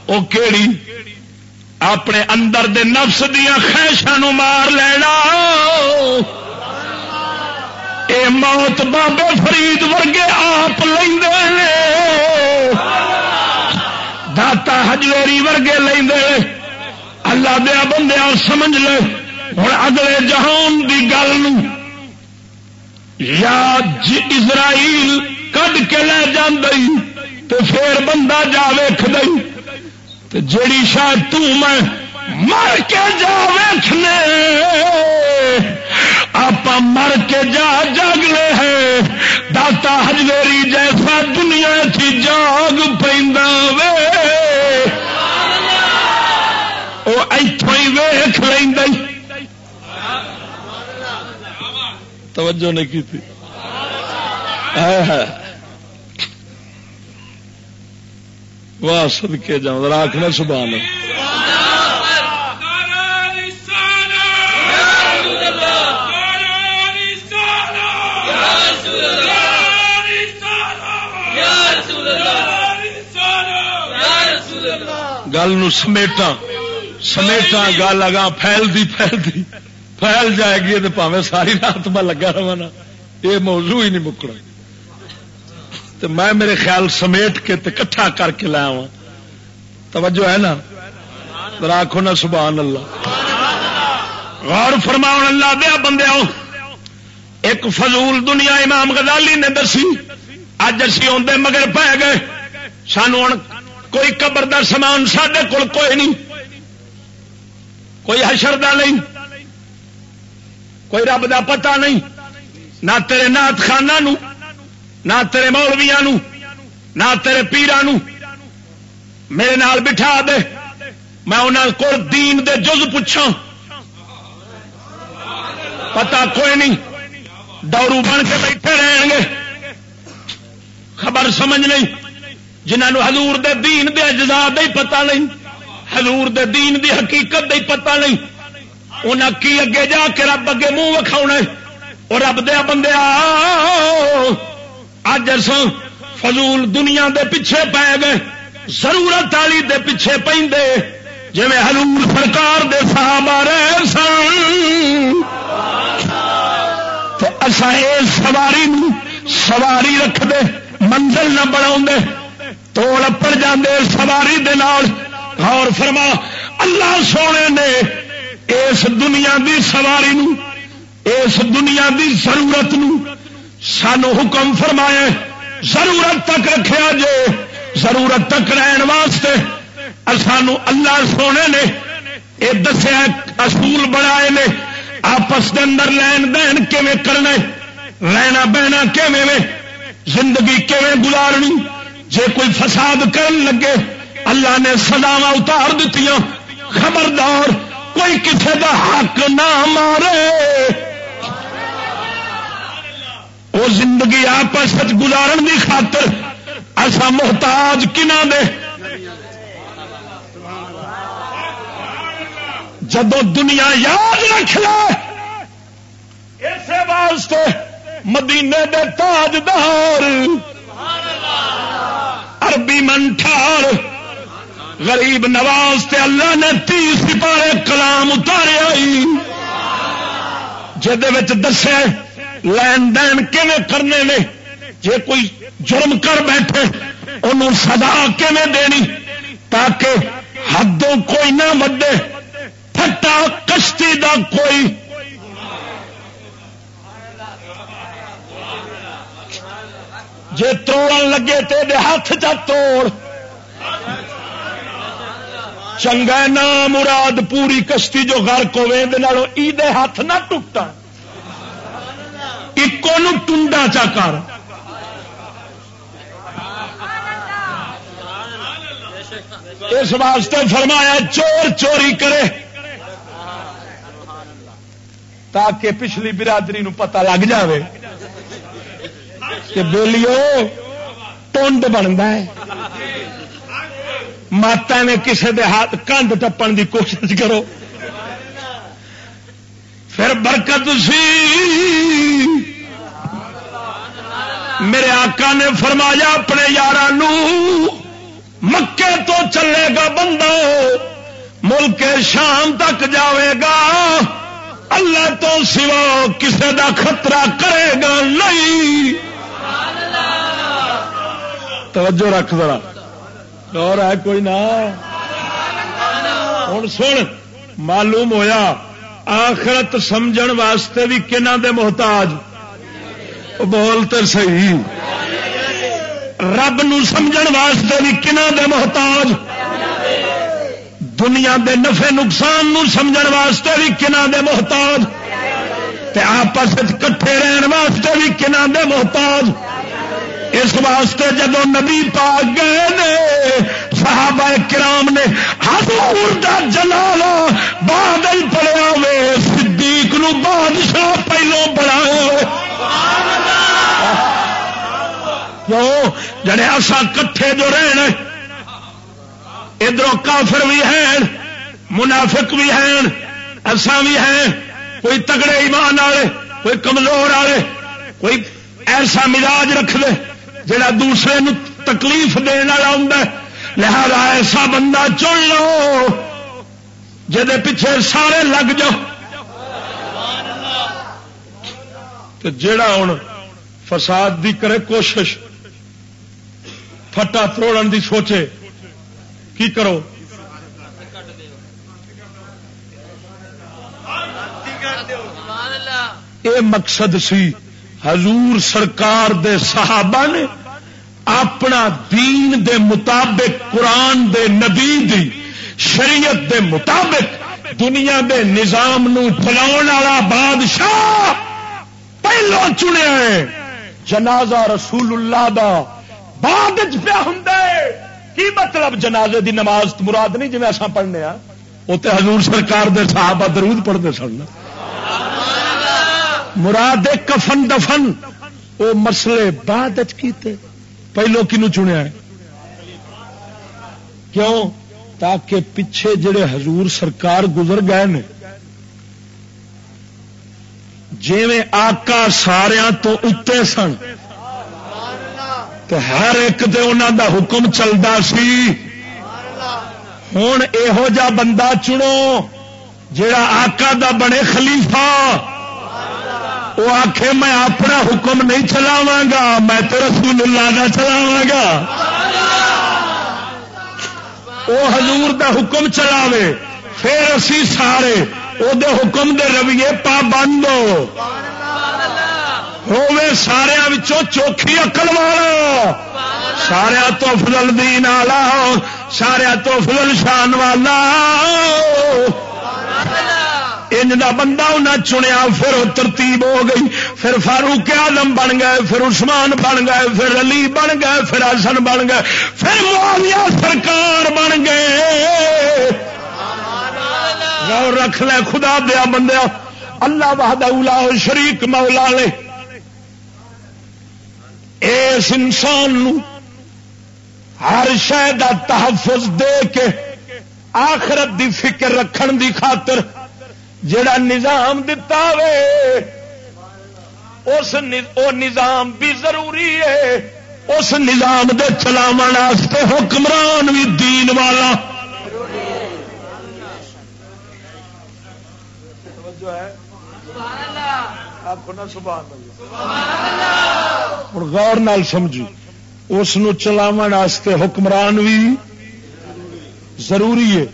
وہ کیڑی؟ اپنے اندر دے نفس دیا خیشان مار لینا۔ اے موت بابے فرید ورگے آپ لے داتا ہجویری ورگے لے اللہ دیا بندیا سمجھ لے۔ ہوں اگلے جہان کی گل یا جی- اسرائیل کد کے لے جی تو پھر بندہ جا ویخ دئی جیڑی شاید میں مر کے جا ویخنے آپ مر کے جا جاگلے ہیں۔ داتا ہجویری جیسا دنیا تھی جاگ پہ وے۔ وہ اتوں ہی ویخ لیں توجہ نہیں کی تھی واہ سد کے جاؤں راکھنا سبحان گل سمیٹا سمیٹا گل اگا پھیلتی پھیلتی پھیل جائے گی تو پاوے ساری رات میں لگا رہا یہ موضوع ہی نہیں مکنا تو میں میرے خیال سمیٹ کے کٹھا کر کے لایا توجہ ہے نا؟ راکھو نا سبحان اللہ۔ غور فرماؤ اللہ دیا بندے ایک فضول دنیا امام غزالی نے دسی اج اسی آدھے مگر پی گئے۔ سانو ہوں کوئی قبر دا سامان سڈے کول کوئی نہیں۔ کوئی حشر دا نہیں۔ کوئی رب دا پتہ نہیں۔ نہ تیرے نات خانہ نو نہ تیرے مولویا نہ تیرے پیران میرے نال بٹھا دے۔ میں انہوں کو دین دے جز پوچھا پتا کوئی نہیں ڈورو بن کے بیٹھے رہن گے۔ خبر سمجھ نہیں جنہوں حضور دے دین دے اجزا دے پتا نہیں، حضور دے دین دی حقیقت دے پتا نہیں۔ انہیں کی اگے جا کے رب اگے منہ وکھاؤ اور رب دیا بندے اج اصل فضول دنیا دے پیچھے پی گئے، ضرورت والی دے پیچھے پہ جی حضور سرکار دے صحابہ رہے سن اصا یہ سواری سواری رکھ دے منزل نہ بنا توڑ اپڑ جاندے سواری دے نال۔ اور فرما، اللہ سونے نے اس دنیا دی سواری نو، اس دنیا دی ضرورت نو سانو حکم فرمایا ضرورت تک رکھا جے، ضرورت تک رہن واسطے۔ سانو اللہ سونے نے یہ دسیا اصول بنائے نے۔ آپس کے اندر لین دین کرنا رہنا بہنا زندگی کیون گزارنی؟ جے کوئی فساد کرن لگے، اللہ نے سداوا اتار دیتی خبردار، کوئی کسی کا حق نہ مارے۔ وہ زندگی آپس گزارن کی خاطر ایسا محتاج کنہ دے؟ جب دنیا یاد رکھ لے، اسے واسطے مدینے دے تاجدار، عربی منٹھار، غریب نواز تے اللہ نے تیس سپارے کلام اتارے آئی جہد دسے لین دین کیون کرنے نے؟ جے کوئی جرم کر بیٹھے، انہوں سدا کیون دینی؟ تاکہ حدوں کوئی نہ مدے پھٹا کشتی دا کوئی۔ جے توڑ لگے تے ہاتھ چا توڑ۔ چنگا نام مراد پوری کشتی جو گرک ہوئے دے ہاتھ نہ ٹوٹا ایک ٹنڈا چا کر۔ اس واسطے فرمایا چور چوری کرے۔ تاکہ پچھلی برادری نو پتہ لگ جاوے کہ بولیو ٹونڈ بنتا ہے۔ ماتا نے کسی دے ہاتھ کندھ ٹپن دی کوشش کرو۔ پھر برکت سی۔ میرے آقا نے فرمایا، اپنے یار مکے تو چلے گا بندہ، ملک شام تک جاوے گا۔ اللہ تو سوا کسی دا خطرہ کرے گا نہیں۔ توجہ رکھ ذرا۔ اور ہے کوئی نہ۔ ہوں سن، معلوم ہویا۔ آخرت سمجھ واسطے بھی کنہ دے محتاج؟ بولتے صحیح۔ رب نو سمجھ واسطے بھی کنہ دے محتاج؟ دنیا دے نفے نقصان نو واسطے بھی کنہ دے محتاج؟ تے آپس کٹھے رہن واسطے بھی کنہ دے محتاج؟ اس واسطے جب نبی پا گئے نے، صحابہ کرام نے حضور دا جلال بادل پڑیا وے، صدیق نو بادشاہ پہلو بڑھایا کیوں؟ جڑے اصا کٹھے جو رہن ادھر کافر بھی ہیں، منافق بھی ہیں ایسا بھی ہیں، کوئی تگڑے ایمان والے، کوئی کمزور والے، کوئی ایسا مزاج رکھ دے۔ جڑا دوسرے نو تکلیف دینے والا ہوں لہذا ایسا بندہ چن لو جہد پیچھے سارے لگ جاؤ۔ جڑا ہوں فساد دی کرے کوشش، پھٹا تروڑ دی سوچے، کی کرو؟ یہ مقصد سی، حضور سرکار دے صحابہ نے اپنا دین دے مطابق، قرآن دے نبی دی، شریعت دے مطابق دنیا دے نظام نو والا بادشاہ پہلو چنیا ہے۔ جنازہ رسول اللہ دا بعد پیا ہوں کی مطلب جنازے دی نماز مراد نہیں جی اصا پڑھنے وہ تو حضور سرکار دے صحابہ درود پڑھتے سن۔ مراد کفن دفن، وہ مسئلے بعد کیتے۔ پہلو کنو چنیا کیوں؟ تاکہ پیچھے جڑے حضور سرکار گزر گئے نے، جیویں آقا سارا تو اتنے سن تو ہر ایک دے انہوں دا حکم چلتا سی۔ ہوں یہو جا بندہ چنو جڑا آقا دا بنے خلیفہ۔ وہ آخ میں اپنا حکم نہیں چلاوا گا، میں تو رسول اللہ کا چلاوا گا۔ وہ حضور دا حکم چلاوے، پھر اسی سارے وہ حکم دے رویے پابند ہوے سارا چوکھی اکل والا۔ سارا تو فضل دین والا سارا تو فضل شان والا۔ ان دا بندہ انہیں چنیا، پھر وہ ترتیب ہو گئی، پھر فاروق آدم بن گئے، پھر عثمان بن گئے، پھر علی بن گئے، پھر حسن بن گئے، پھر معاویہ سرکار بن گئے۔ رکھ لے خدا دیا بندیا، اللہ بہاد اولا شریک مولا لے اس انسان نو ہر شہ کا تحفظ دے کے آخرت دی فکر رکھن دی خاطر جڑا نظام دتا وے، اس نظام بھی ضروری ہے۔ اس نظام دے چلاو حکمران بھی دین والا۔ غور نال سمجھی اس چلاو حکمران بھی ضروری ہے۔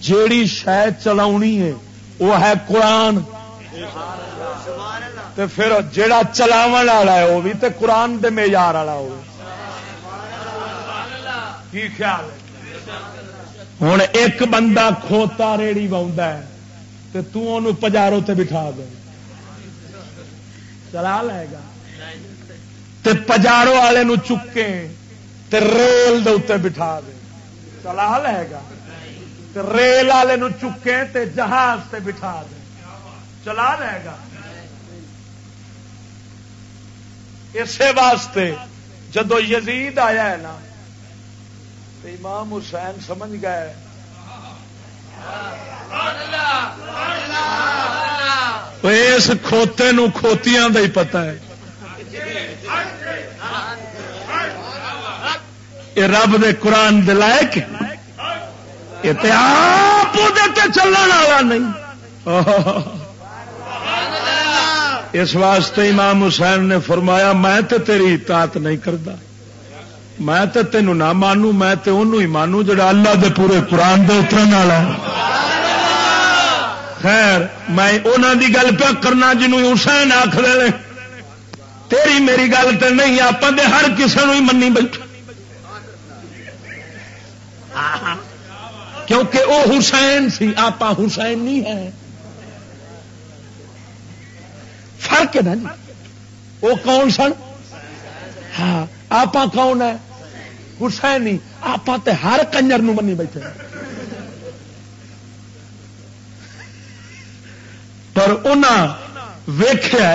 جیڑی شاید چلا ہے وہ ہے قرآن۔ تو پھر جڑا چلاو والا ہے وہ بھی تو قرآن دے معیار والا ہو کی خیال ہوں ایک بندہ کھوتا ریڑی ہے تو پجارو تے بٹھا دے۔ چلا لے گا۔ تے پجارو والے چکے تے ریل دے بٹھا دے۔ چلا لے گا۔ ریل والے چکے تے جہاز تے بٹھا دے۔ چلا رہے گا۔ اسی واسطے جدو یزید آیا ہے نا تو امام حسین سمجھ گئے۔ اس کھوتے نو کھوتیاں دا ہی پتا ہے۔ یہ رب دے قرآن دلائق آپ چلن والا نہیں۔ اس واسطے امام حسین نے فرمایا، میں تے تیری اطاعت نہیں کرتا میں تے تینوں نہ مانوں، میں تے انہوں ہی مانوں جڑا اللہ دے پورے قرآن دے اترن والا خیر، میں انہوں دی گل پہ کرنا جنوں حسین آخ تیری میری گل تے نہیں آپ ہر کسی ہی منی بیٹھے کیونکہ وہ حسین سی آپ حسین نہیں ہے۔ فرق ہے نا جی؟ وہ کون سن؟ ہاں آپ کون ہے؟ حسین نہیں آپ ہر کنجر منی بیٹھے پر ویخیا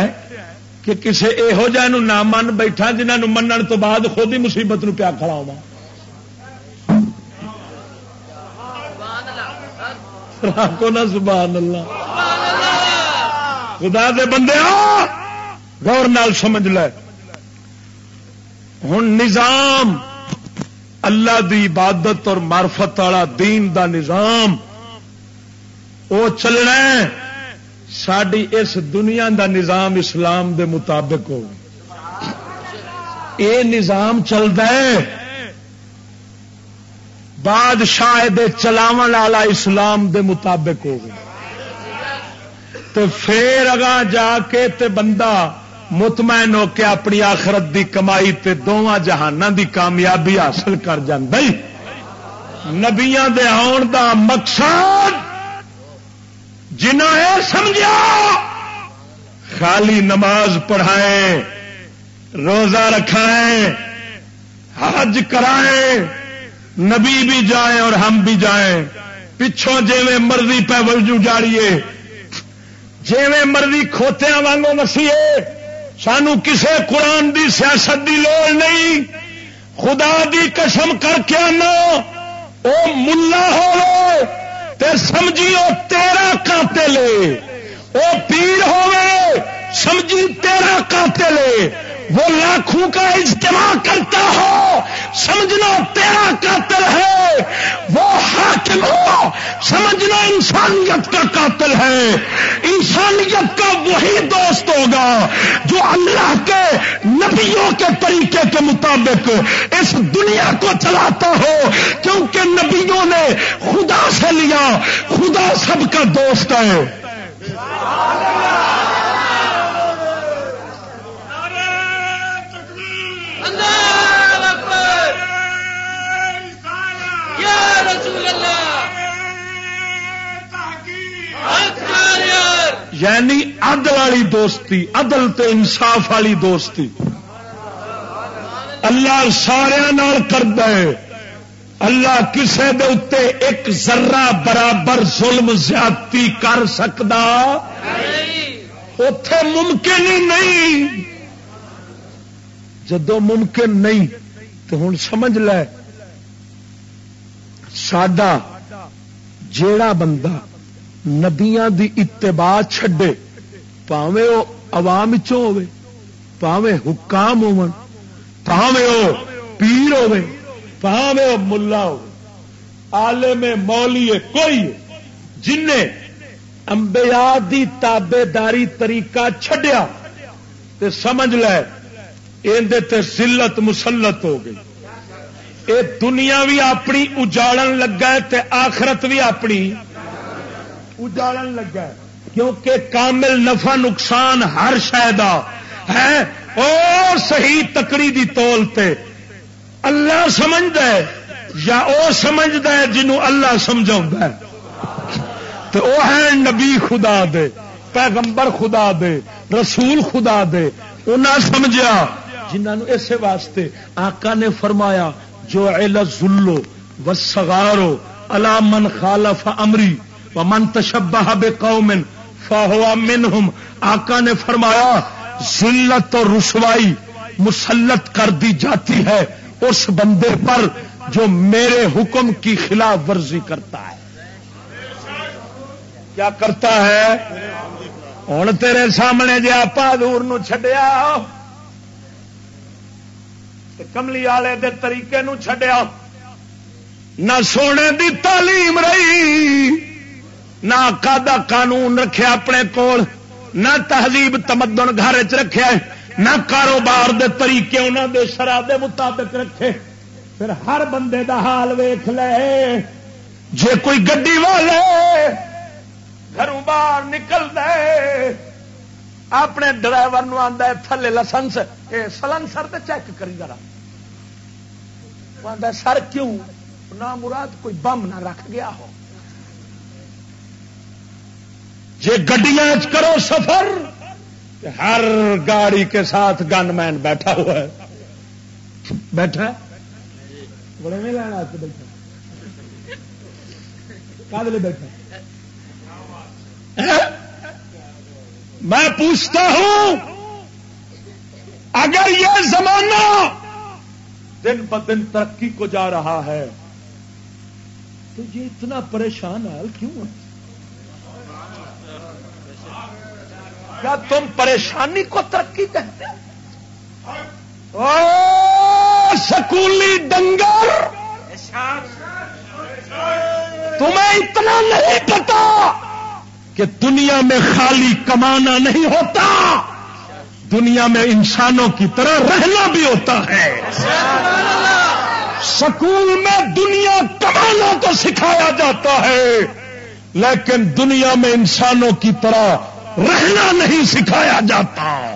کہ کسی یہو جہ نہ من بیٹھا جنہوں منن تو بعد خود ہی مصیبت نو پیا کھڑا ہوا کو نہ سبحان اللہ۔ خدا دے بندے غور نال سمجھ لے۔ ہوں نظام، اللہ دی عبادت اور مارفت والا دین دا نظام۔ وہ چلنا ساری اس دنیا دا نظام اسلام دے مطابق ہو۔ یہ نظام چلتا ہے۔ بادشاہ دے چلاو والا اسلام دے مطابق ہو گیا۔ تو پھر اگاں جا کے تے بندہ مطمئن ہو کے اپنی آخرت دی کمائی تے دونوں جہانوں دی کامیابی حاصل کر نبیاں دے آن دا مقصد جنہیں سمجھا خالی نماز پڑھائیں، روزہ رکھائیں، حج کرائیں۔ نبی بھی جائیں اور ہم بھی جائیں۔ پچھوں جی مرضی پہ وجو جاڑیے جی مرضی کھوتیا وانگو مسیے سانو کسے قرآن دی سیاست دی لوڑ نہیں۔ خدا دی قسم کر کے آنا۔ او ملا ہو تے سمجھیو تیرا قاتل او پیر ہوئے، سمجھی تیرا قاتل وہ لاکھوں کا اجتماع کرتا ہو، سمجھنا تیرا قاتل ہے۔ وہ حاکم ہو، سمجھنا انسانیت کا قاتل ہے۔ انسانیت کا وہی دوست ہوگا جو اللہ کے نبیوں کے طریقے کے مطابق اس دنیا کو چلاتا ہو، کیونکہ نبیوں نے خدا سے لیا، خدا سب کا دوست ہے۔ یعنی عدل والی دوستی عدل تے انصاف والی دوستی۔ اللہ سارا کرد اللہ کسے دے اتے ایک ذرہ برابر ظلم زیادتی کر سکتا۔ اتے ممکن ہی نہیں۔ جدو ممکن نہیں تو ہوں سمجھ لے سڈا جیڑا بندہ نبیاں دی اتباع چھڈے پاوے وہ عوام ہوے پاوے حکام ہو پاوے وہ پیر ہوے پاوے وہ ملا ہو آلے میں مولی کوئی جن امبیا دی تابے داری طریقہ چھڈیا، تے سمجھ لے اندر سلت مسلط ہو گئی۔ اے دنیا بھی اپنی اجاڑن لگا ہے تے آخرت بھی اپنی اجاڑن لگا کیونکہ کامل نفع نقصان ہر شاید ہے۔ او صحیح تکڑی دی تول تے اللہ سمجھد ہے یا او سمجھد ہے جنہوں اللہ سمجھا ہے۔ تو وہ ہے نبی خدا دے، پیغمبر خدا دے، رسول خدا دے۔ انہیں سمجھا جنہوں اس واسطے آقا نے فرمایا، جو ذلو و سگارو اللہ من خالف امری من تشبہ بے قومن فاہوا منہم آقا نے فرمایا، ذلت اور رسوائی مسلط کر دی جاتی ہے اس بندے پر جو میرے حکم کی خلاف ورزی کرتا ہے۔ کیا کرتا ہے؟ ہوں تیرے سامنے جی آپ دور چڈیا کملی والے دے طریقے نو چڈیا نہ سونے دی تعلیم رہی، نہ کا قانون رکھے اپنے کول، نہ تہذیب تمدن گھر چ رکھے نہ کاروبار دے طریقے انہوں دے شرح دے مطابق رکھے۔ پھر ہر بندے دا حال ویخ لے۔ جے کوئی گڈی والے گھروں باہر نکل دے اپنے ڈرائیور آدھا تھلے لسنس سلنسر تو چیک کری ذرا سر کیوں؟ نہ مراد کوئی بم نہ رکھ گیا ہو۔ جی گڈیاں کرو سفر ہر گاڑی کے ساتھ گن مین بیٹھا ہوا ہے۔ بیٹھا بڑے نہیں لینا بیٹھا بیٹھا میں پوچھتا ہوں، اگر یہ زمانہ دن ب دن ترقی کو جا رہا ہے، تو یہ اتنا پریشان حال کیوں ہے؟ کیا تم پریشانی کو ترقی کہتے سکولی ڈنگر! تمہیں اتنا نہیں پتا کہ دنیا میں خالی کمانا نہیں ہوتا، دنیا میں انسانوں کی طرح رہنا بھی ہوتا ہے۔ سکول میں دنیا کما انسانوں کو سکھایا جاتا ہے، لیکن دنیا میں انسانوں کی طرح رہنا نہیں سکھایا جاتا۔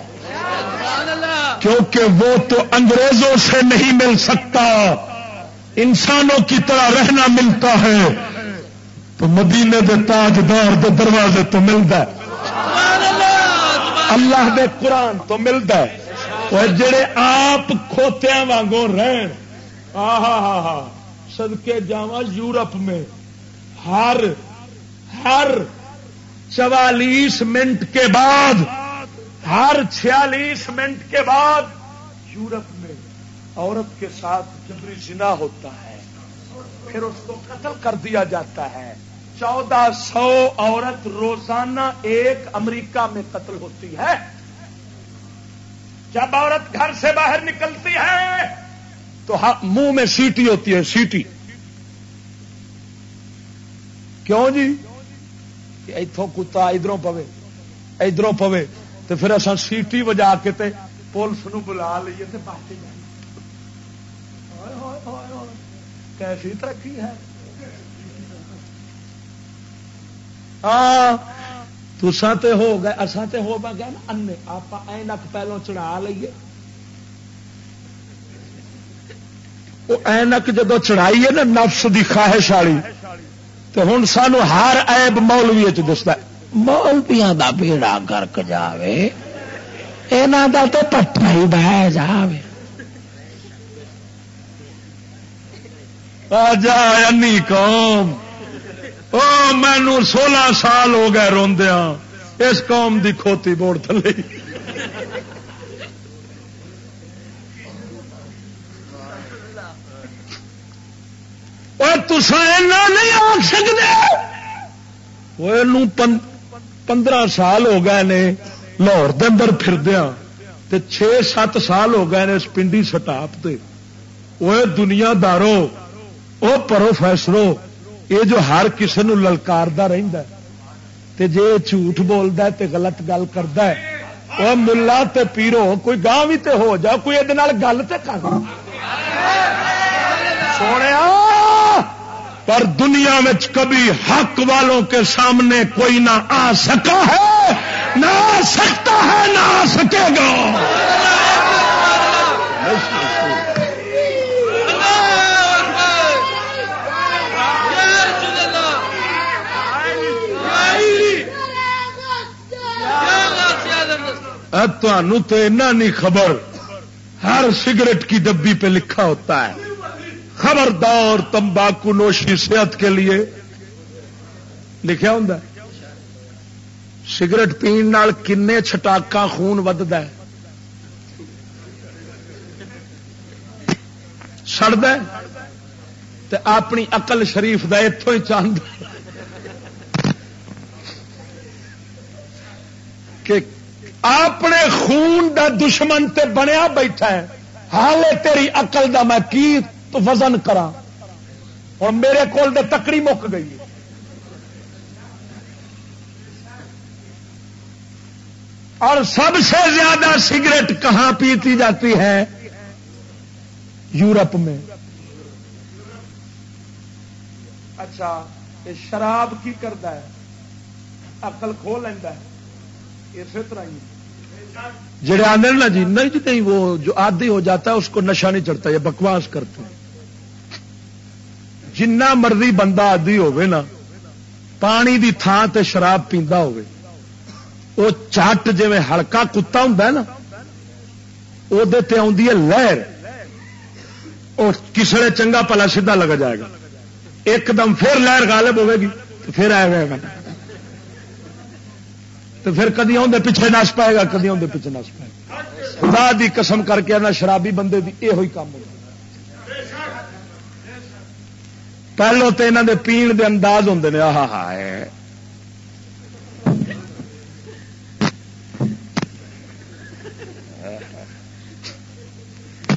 کیونکہ وہ تو انگریزوں سے نہیں مل سکتا، انسانوں کی طرح رہنا ملتا ہے۔ تو مدینے دے تاجدار دے دروازے تو ملتا ہے۔ اللہ دے قرآن تو ملتا ہے۔ جڑے آپ کھوتیا وانگوں رہن۔ ہاں ہاں ہاں ہاں سدکے جا یورپ میں۔ ہر ہر چوالیس منٹ کے بعد ہر چھیالیس منٹ کے بعد یورپ میں عورت کے ساتھ جبری زنا ہوتا ہے۔ پھر اس کو قتل کر دیا جاتا ہے۔ چودہ سو عورت روزانہ ایک امریکہ میں قتل ہوتی ہے۔ جب عورت گھر سے باہر نکلتی ہے، تو ہاں، منہ میں سیٹی ہوتی ہے، سیٹی۔ کیوں جی؟ اتوں کتا ادھروں پوے ادھروں پوے۔ تو پھر اصا سیٹی بجا کے تے پولیس نو بلا لیے تو بچ کیسی ترقی ہے؟ ہاں۔ تسا تے ہو گئے اصا تے ہو گیا نا انے آپ اینک پہلو چڑھا لیے وہ اینک جدو چڑھائی ہے نا نفس دی خواہش والی تو ہوں سانو ہر ایب مولوی چستا مولویا کا بیڑا گرک جائے یہاں کا تو پٹھا ہی بہ جائے جا قوم۔ او مینو سولہ سال ہو گئے روندیا اس قوم دی کھوتی بوڑ تھلے۔ تسا نہیں آ سکتے پندرہ سال ہو گئے نے لاہور دندر پھردیا چھ سات سال ہو گئے نے اس پنڈی سٹاپ سے وہ دنیا دارو وہ پروفیسرو یہ جو ہر کسی نو للکار تے جے جھوٹ بولتا تے غلط گل کرتا ہے وہ ملا تے پیرو، کوئی گاہ بھی تے ہو جا، کوئی یہ گل تے کر۔ سونے پر دنیا میں کبھی حق والوں کے سامنے کوئی نہ آ سکا ہے، نہ آ سکتا ہے، نہ آ سکے گا۔ تو نہیں خبر۔ ہر سگریٹ کی ڈبی پہ لکھا ہوتا ہے۔ خبردار تمباکو نوشی صحت کے لیے۔ لکھا ہوں سگریٹ پین کنے چھٹاکا خون ودد سڑد اپنی اقل شریف کا اتوں ہی چاند کہ اپنے خون دا دشمن تے بنیا بیٹھا ہے۔ حال تیری اقل دا میں کی وزن کرا اور میرے کول دے تکڑی مک گئی اور سب سے زیادہ سگریٹ کہاں پیتی جاتی ہے؟ یورپ میں۔ اچھا یہ شراب کی کرتا ہے؟ اقل کھو لینا ہے۔ اسی طرح ہی۔ جڑے آدھے نا جی نہیں جی نہیں، وہ جو آدھی ہو جاتا ہے، اس کو نشہ نہیں چڑھتا، یہ بکواس کرتے ہیں۔ جنہ مرضی بندہ آدھی نا، پانی دی تھان تے شراب پیندا ہوئے وہ چٹ جی ہلکا کتا ہوں نا وہ ہے لہر۔ وہ کسی نے چنگا پلا سیدھا لگا جائے گا۔ ایک دم پھر لہر غالب ہوے گی پھر آئے گا تو پھر کدی آدھے پیچھے نس پائے گا، کدی آدھے پیچھے نس پائے گا۔ خدا دی قسم کر کے نہ شرابی بندے دی یہ ہوئی کام ہوتا پہلو تو یہاں دے پین دے انداز ہوں نے، آہا ہا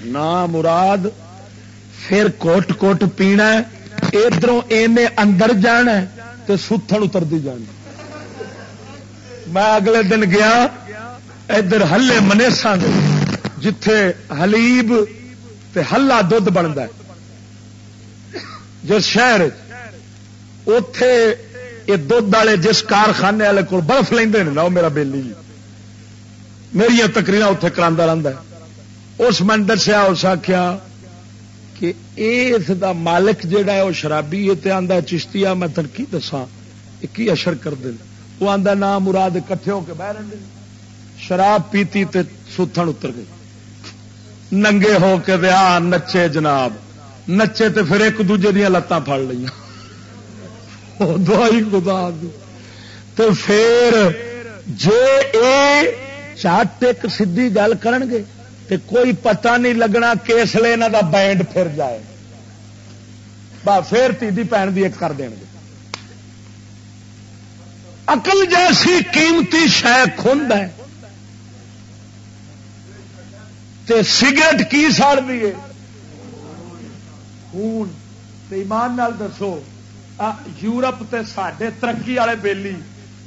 نہ مراد پھر کوٹ کوٹ پینا ادھر اینے اندر جانا تو ستھن اترتی جانا میں اگلے دن گیا، ادھر ہلے منیسا جتھے حلیب تے ہلا دھد بنتا جس شہر اتے یہ دھد والے جس کارخانے والے کو برف لینا وہ میرا بےلی جی۔ میری تکریر اتنے کرا رہتا ہے۔ اس میں دسیا، اس آخیا کہ اس دا مالک جہا ہے وہ شرابی ہے آدھا چشتی میں تنکی دسا کی اشر کر دیں وہ آدھا نام مراد کٹھے ہو کے بہ رہے شراب پیتی تے ستھن اتر گئی۔ ننگے ہو کے دیا نچے جناب۔ نچے تے پھر ایک دوجے دیا لتاں پڑ لیا دوائی خدا تو پھر جے اے چٹ ایک سیدھی گل کرن گے، تے کوئی پتہ نہیں لگنا کس لیے یہاں دا بینڈ پھر جائے۔ با پھر تیدی پہن دی ایک کر دیں گے۔ اقل جیسی قیمتی شہ خند ہے۔ تے سگریٹ کی ساڑ دیے خون۔ ایمان نال دسو یورپ تے ساڈے ترقی والے بےلی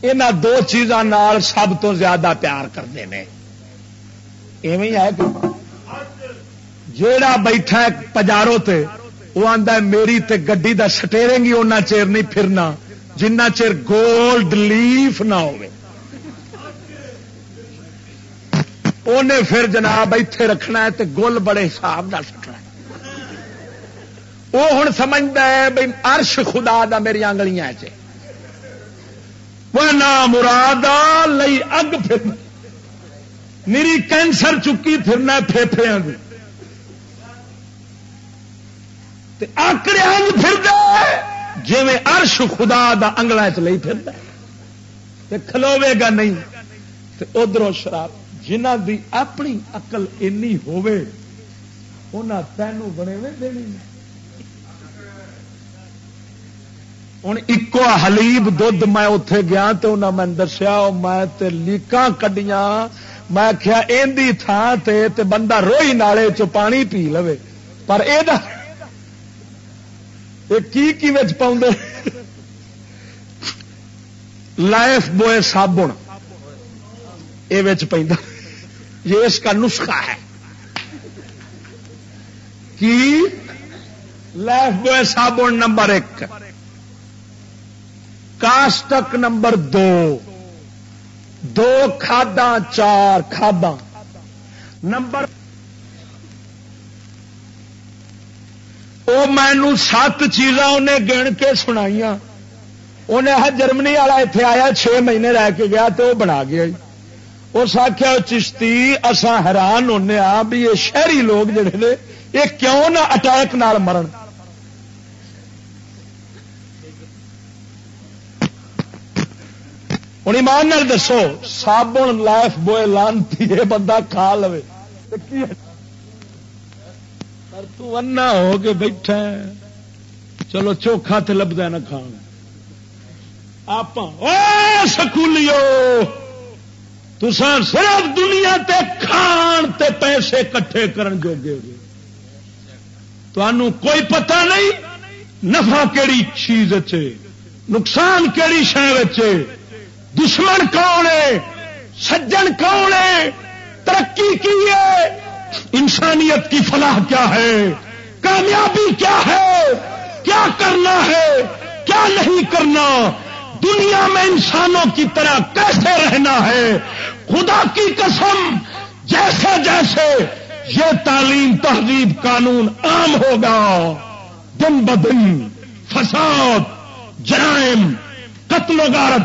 یہاں دو چیزاں سب تو زیادہ پیار کرتے ہیں۔ ایویں ہے جیڑا بیٹھا پجارو تے، وہ آتا میری تے گڈی دا سٹیریں گی اُنہ چیر نہیں پھرنا۔ جنہ چیر گولڈ لیف نہ ہو پھر جناب اتے رکھنا ہے تے گل بڑے حساب کا سٹنا وہ ہوں سمجھتا ہے بھائی ارش خدا دا میری آنگلیاں چ نہ مراد لئی اگ پھر میری کینسر چکی پھرنا پھیفڑے آکڑے اگ پھر جی ارش خدا دا انگلا چ لئی پھر کھلوے گا نہیں ادھر شراب جنہ دی اپنی اقل اینی ہوے انہیں تینوں بنے دینی ہوں ایکو حلیب دھد میں اتے گیا تو انہیں میں دسیا میں لیکاں کڈیاں، میں کیا ایندی تھان تے تے بندہ روئی نالے چ پانی پی لو پر یہ کی پاؤں لائف بوئے صابن۔ یہ پہ یہ اس کا نسخہ ہے۔ کی؟ لائف بوئے صابن نمبر ایک۔ کاسٹک نمبر دو۔ دو کھادا چار کھادا نمبر وہ مینو سات چیزاں انہیں گن کے سنائی انہیں جرمنی والا اتنے آیا چھ مہینے رہ کے گیا تو وہ بنا گیا جی۔ اس آخیا چشتی اسان حیران ہونے آ بھی یہ شہری لوگ جڑے نے، یہ کیوں نہ اٹیک نال مرن۔ ہوں ایمان دسو، صابن، لائف بوئے لانتی ہے بندہ کھا لو تنا ہو کے بیٹھا چلو چوکھا تو لبدا نہ کھان۔ آپ سکولیو تسان صرف دنیا تے کھان تے پیسے کٹھے کرن جوگے ہو۔ تمہوں کوئی پتہ نہیں نفع کہڑی چیز نقصان کہڑی شہر دشمن کون ہے؟ سجن کون ہے؟ ترقی کی ہے؟ انسانیت کی فلاح کیا ہے؟ کامیابی کیا ہے؟ کیا کرنا ہے؟ کیا نہیں کرنا؟ دنیا میں انسانوں کی طرح کیسے رہنا ہے؟ خدا کی قسم، جیسے جیسے یہ تعلیم تہذیب قانون عام ہوگا، دن بدن فساد، جرائم، قتل و غارت،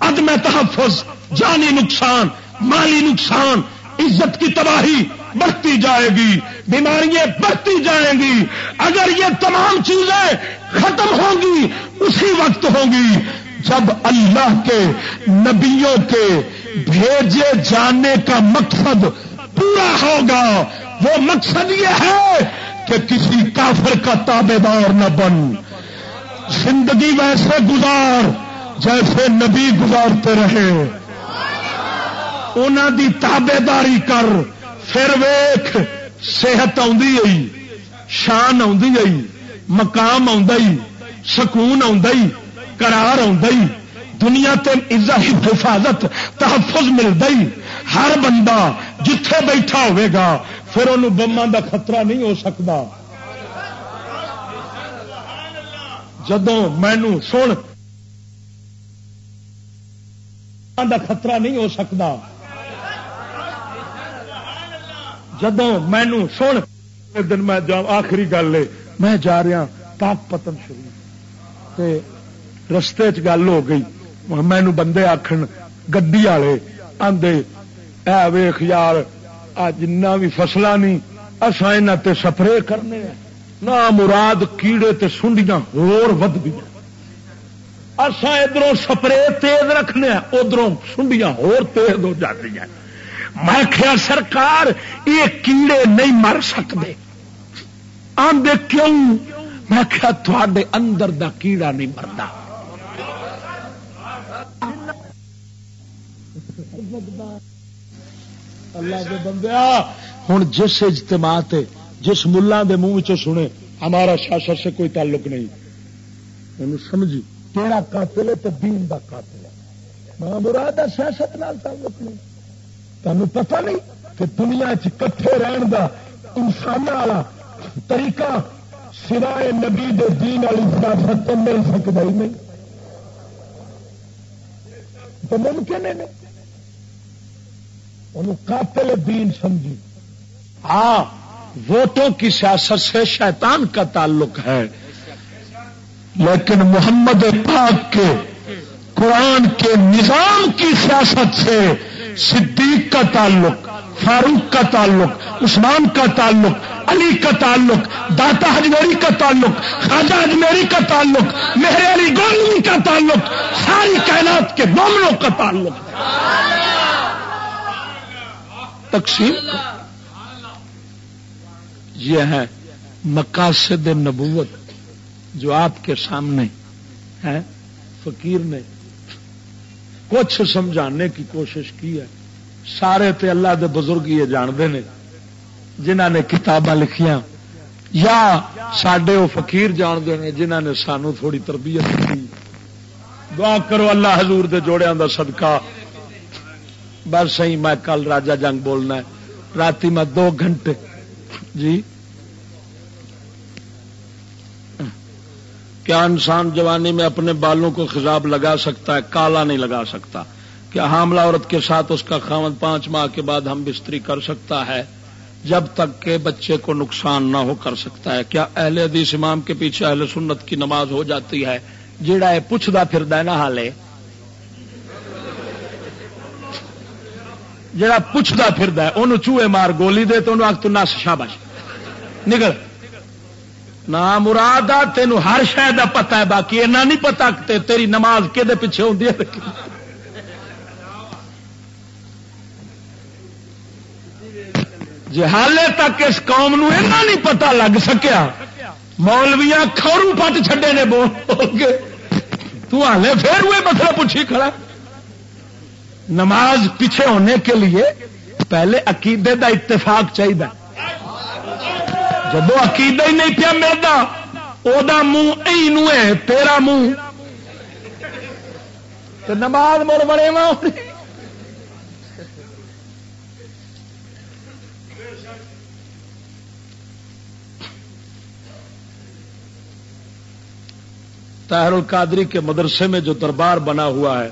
عدم تحفظ، جانی نقصان، مالی نقصان، عزت کی تباہی بڑھتی جائے گی، بیماریاں بڑھتی جائیں گی۔ اگر یہ تمام چیزیں ختم ہوں گی، اسی وقت ہوں گی جب اللہ کے نبیوں کے بھیجے جانے کا مقصد پورا ہوگا۔ وہ مقصد یہ ہے کہ کسی کافر کا تابے دار نہ بن۔ زندگی ویسے گزار، جیسے نبی گزارتے رہے۔ انہوں دی تابے داری کر۔ پھر ویخ صحت آئی شان آئی مقام آئی سکون آرار آئی دنیا تے عزت، حفاظت، تحفظ مل گئی ہر بندہ جتھے بیٹھا ہوئے گا، پھر انہوں بما کا خطرہ نہیں ہو سکتا جدو مینو سن دا خطرہ نہیں ہو سکتا جدو مینو سن دن میں جا، آخری گل ہے میں جا رہا پاک پتن شریف۔ تے رستے چ گل ہو گئی۔ مینو بندے آخر گڈی والے آدھے اے ویخ یار جنا بھی فصل نہیں اصا یہ سپرے کرنے نہ مراد کیڑے تے سنڈیاں ہور ود گیا اصا ادھر سپرے تیز رکھنے ادھر سنڈیاں ہور تیز ہو جاتی ہیں میں کیا سرکار، یہ کیڑے نہیں مر سکتے. آدھے کیوں؟ میں کیا تھوڑے اندر دا کیڑا نہیں مرتا اللہ کے بندیا ہوں جس اجتماع جس ملا دے منہ سنے، ہمارا سیاست سے کوئی تعلق نہیں۔ سمجھی تیرا قاتل ہے تو دین دا قاتل ہے۔ ماں مراد سیاست نال تعلق نہیں۔ تمہیں پتہ نہیں کہ دنیا چٹھے رہن دا انسان والا طریقہ سوائے نبی دے دین والی سیاست تو مل سکتا ہی نہیں۔ تو ممکن ہے انہوں قاتل دین سمجھی۔ ہاں ووٹوں کی سیاست سے شیطان کا تعلق ہے۔ لیکن محمد پاک کے قرآن کے نظام کی سیاست سے صدیق کا تعلق، فاروق کا تعلق، عثمان کا تعلق، علی کا تعلق، داتا ہجمیری کا تعلق، خواجہ ہجمیری کا تعلق، مہر علی گولوی کا تعلق، ساری کائنات کے معاملوں کا تعلق۔ تقسیم؟ یہ ہے مقاصد نبوت جو آپ کے سامنے ہے فقیر نے کچھ سمجھانے کی کوشش کی ہے۔ سارے تے اللہ دے بزرگ یہ جانتے ہیں جنہ نے کتاباں لکھیاں۔ یا سڈے وہ فقیر جانتے ہیں جنہ نے سانو تھوڑی تربیت کی دعا کرو اللہ حضور دے جوڑے دا صدقہ۔ بس صحیح میں کل راجا جنگ بولنا ہے۔ رات میں دو گھنٹے۔ جی؟ کیا انسان جوانی میں اپنے بالوں کو خزاب لگا سکتا ہے؟ کالا نہیں لگا سکتا۔ کیا حاملہ عورت کے ساتھ اس کا خامد پانچ ماہ کے بعد ہم بستری کر سکتا ہے؟ جب تک کہ بچے کو نقصان نہ ہو کر سکتا ہے۔ کیا اہل حدیث امام کے پیچھے اہل سنت کی نماز ہو جاتی ہے؟ جیڑا ہے پوچھتا پھر نا حالے۔ جڑا پوچھتا پھر انہوں چوہے مار گولی دے تو انہوں آگ تو نس شابش نکل۔ نہ مراد آ تین ہر شہ کا پتا ہے، باقی ایسا نہیں پتا تیری نماز کہ پیچھے ہوتی ہے جی حالے تک اس قوم نو ایسا نہیں پتا لگ سکیا مولویا کھورو پٹ چھڈے نے بول کے تالے پھر ہوئے مسئلہ پوچھی کھڑا۔ نماز پیچھے ہونے کے لیے پہلے عقیدے دا اتفاق چاہیے جب عقیدہ ہی نہیں پیا ملتا وہ منہ ای تیرا منہ۔ نماز مڑ بڑے طاہر القادری کے مدرسے میں جو دربار بنا ہوا ہے،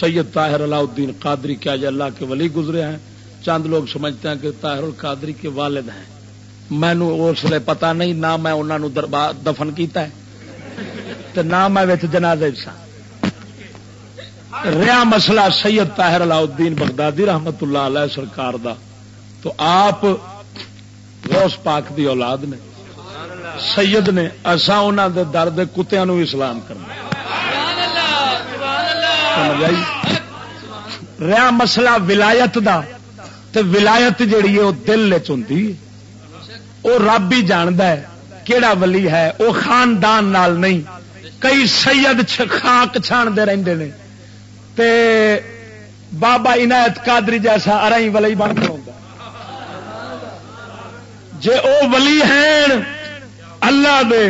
سید طاہر علاؤ الدین قادری، کیا جی اللہ کے ولی گزرے ہیں؟ چند لوگ سمجھتے ہیں کہ طاہر القادری کے والد ہیں۔ مینو اس لیے پتا نہیں، نہ میں انہوں دربار دفن کیتا ہے نہ میں جنازے سا رہا مسئلہ سید طاہر الدین بغدادی رحمت اللہ علیہ سرکار دا۔ تو آپ روس پاک دی اولاد نے، سید نے اصا انہوں دے درد کتیا بھی سلام کرنا۔ رہا مسئلہ ولایت دا، تے ولایت جیڑی ہے وہ دل چی وہ رب ہی جاند کہڑا ولی ہے، وہ خاندان نال نہیں۔ کئی سید خاک چھانتے رہتے ہیں تے بابا عنایت قادری جیسا ارائی ولی بن کر جے او ولی ہیں، اللہ دے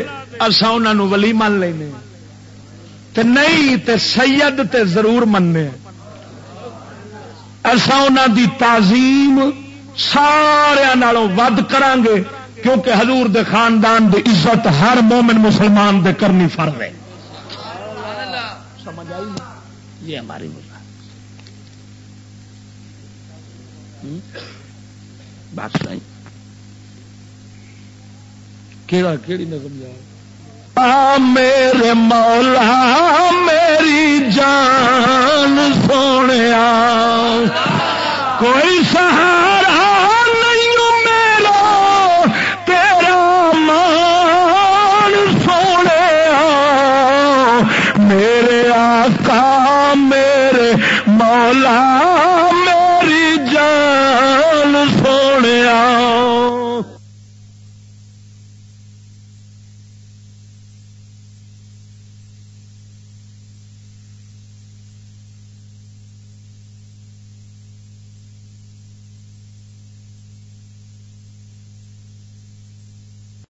اصا انہوں ولی من لینے تے نہیں، تے سید تے ضرور مننے اصا انہوں دی تعظیم سارا ود کران گے کیونکہ حضور دے خاندان دے عزت ہر مومن مسلمان دے کرنی فر ہے۔ سمجھ آئی؟ نہیں یہ ہماری بات نہیں کیڑا کیڑی نہ سمجھا میرے مولا میری جان سونے کوئی سہارا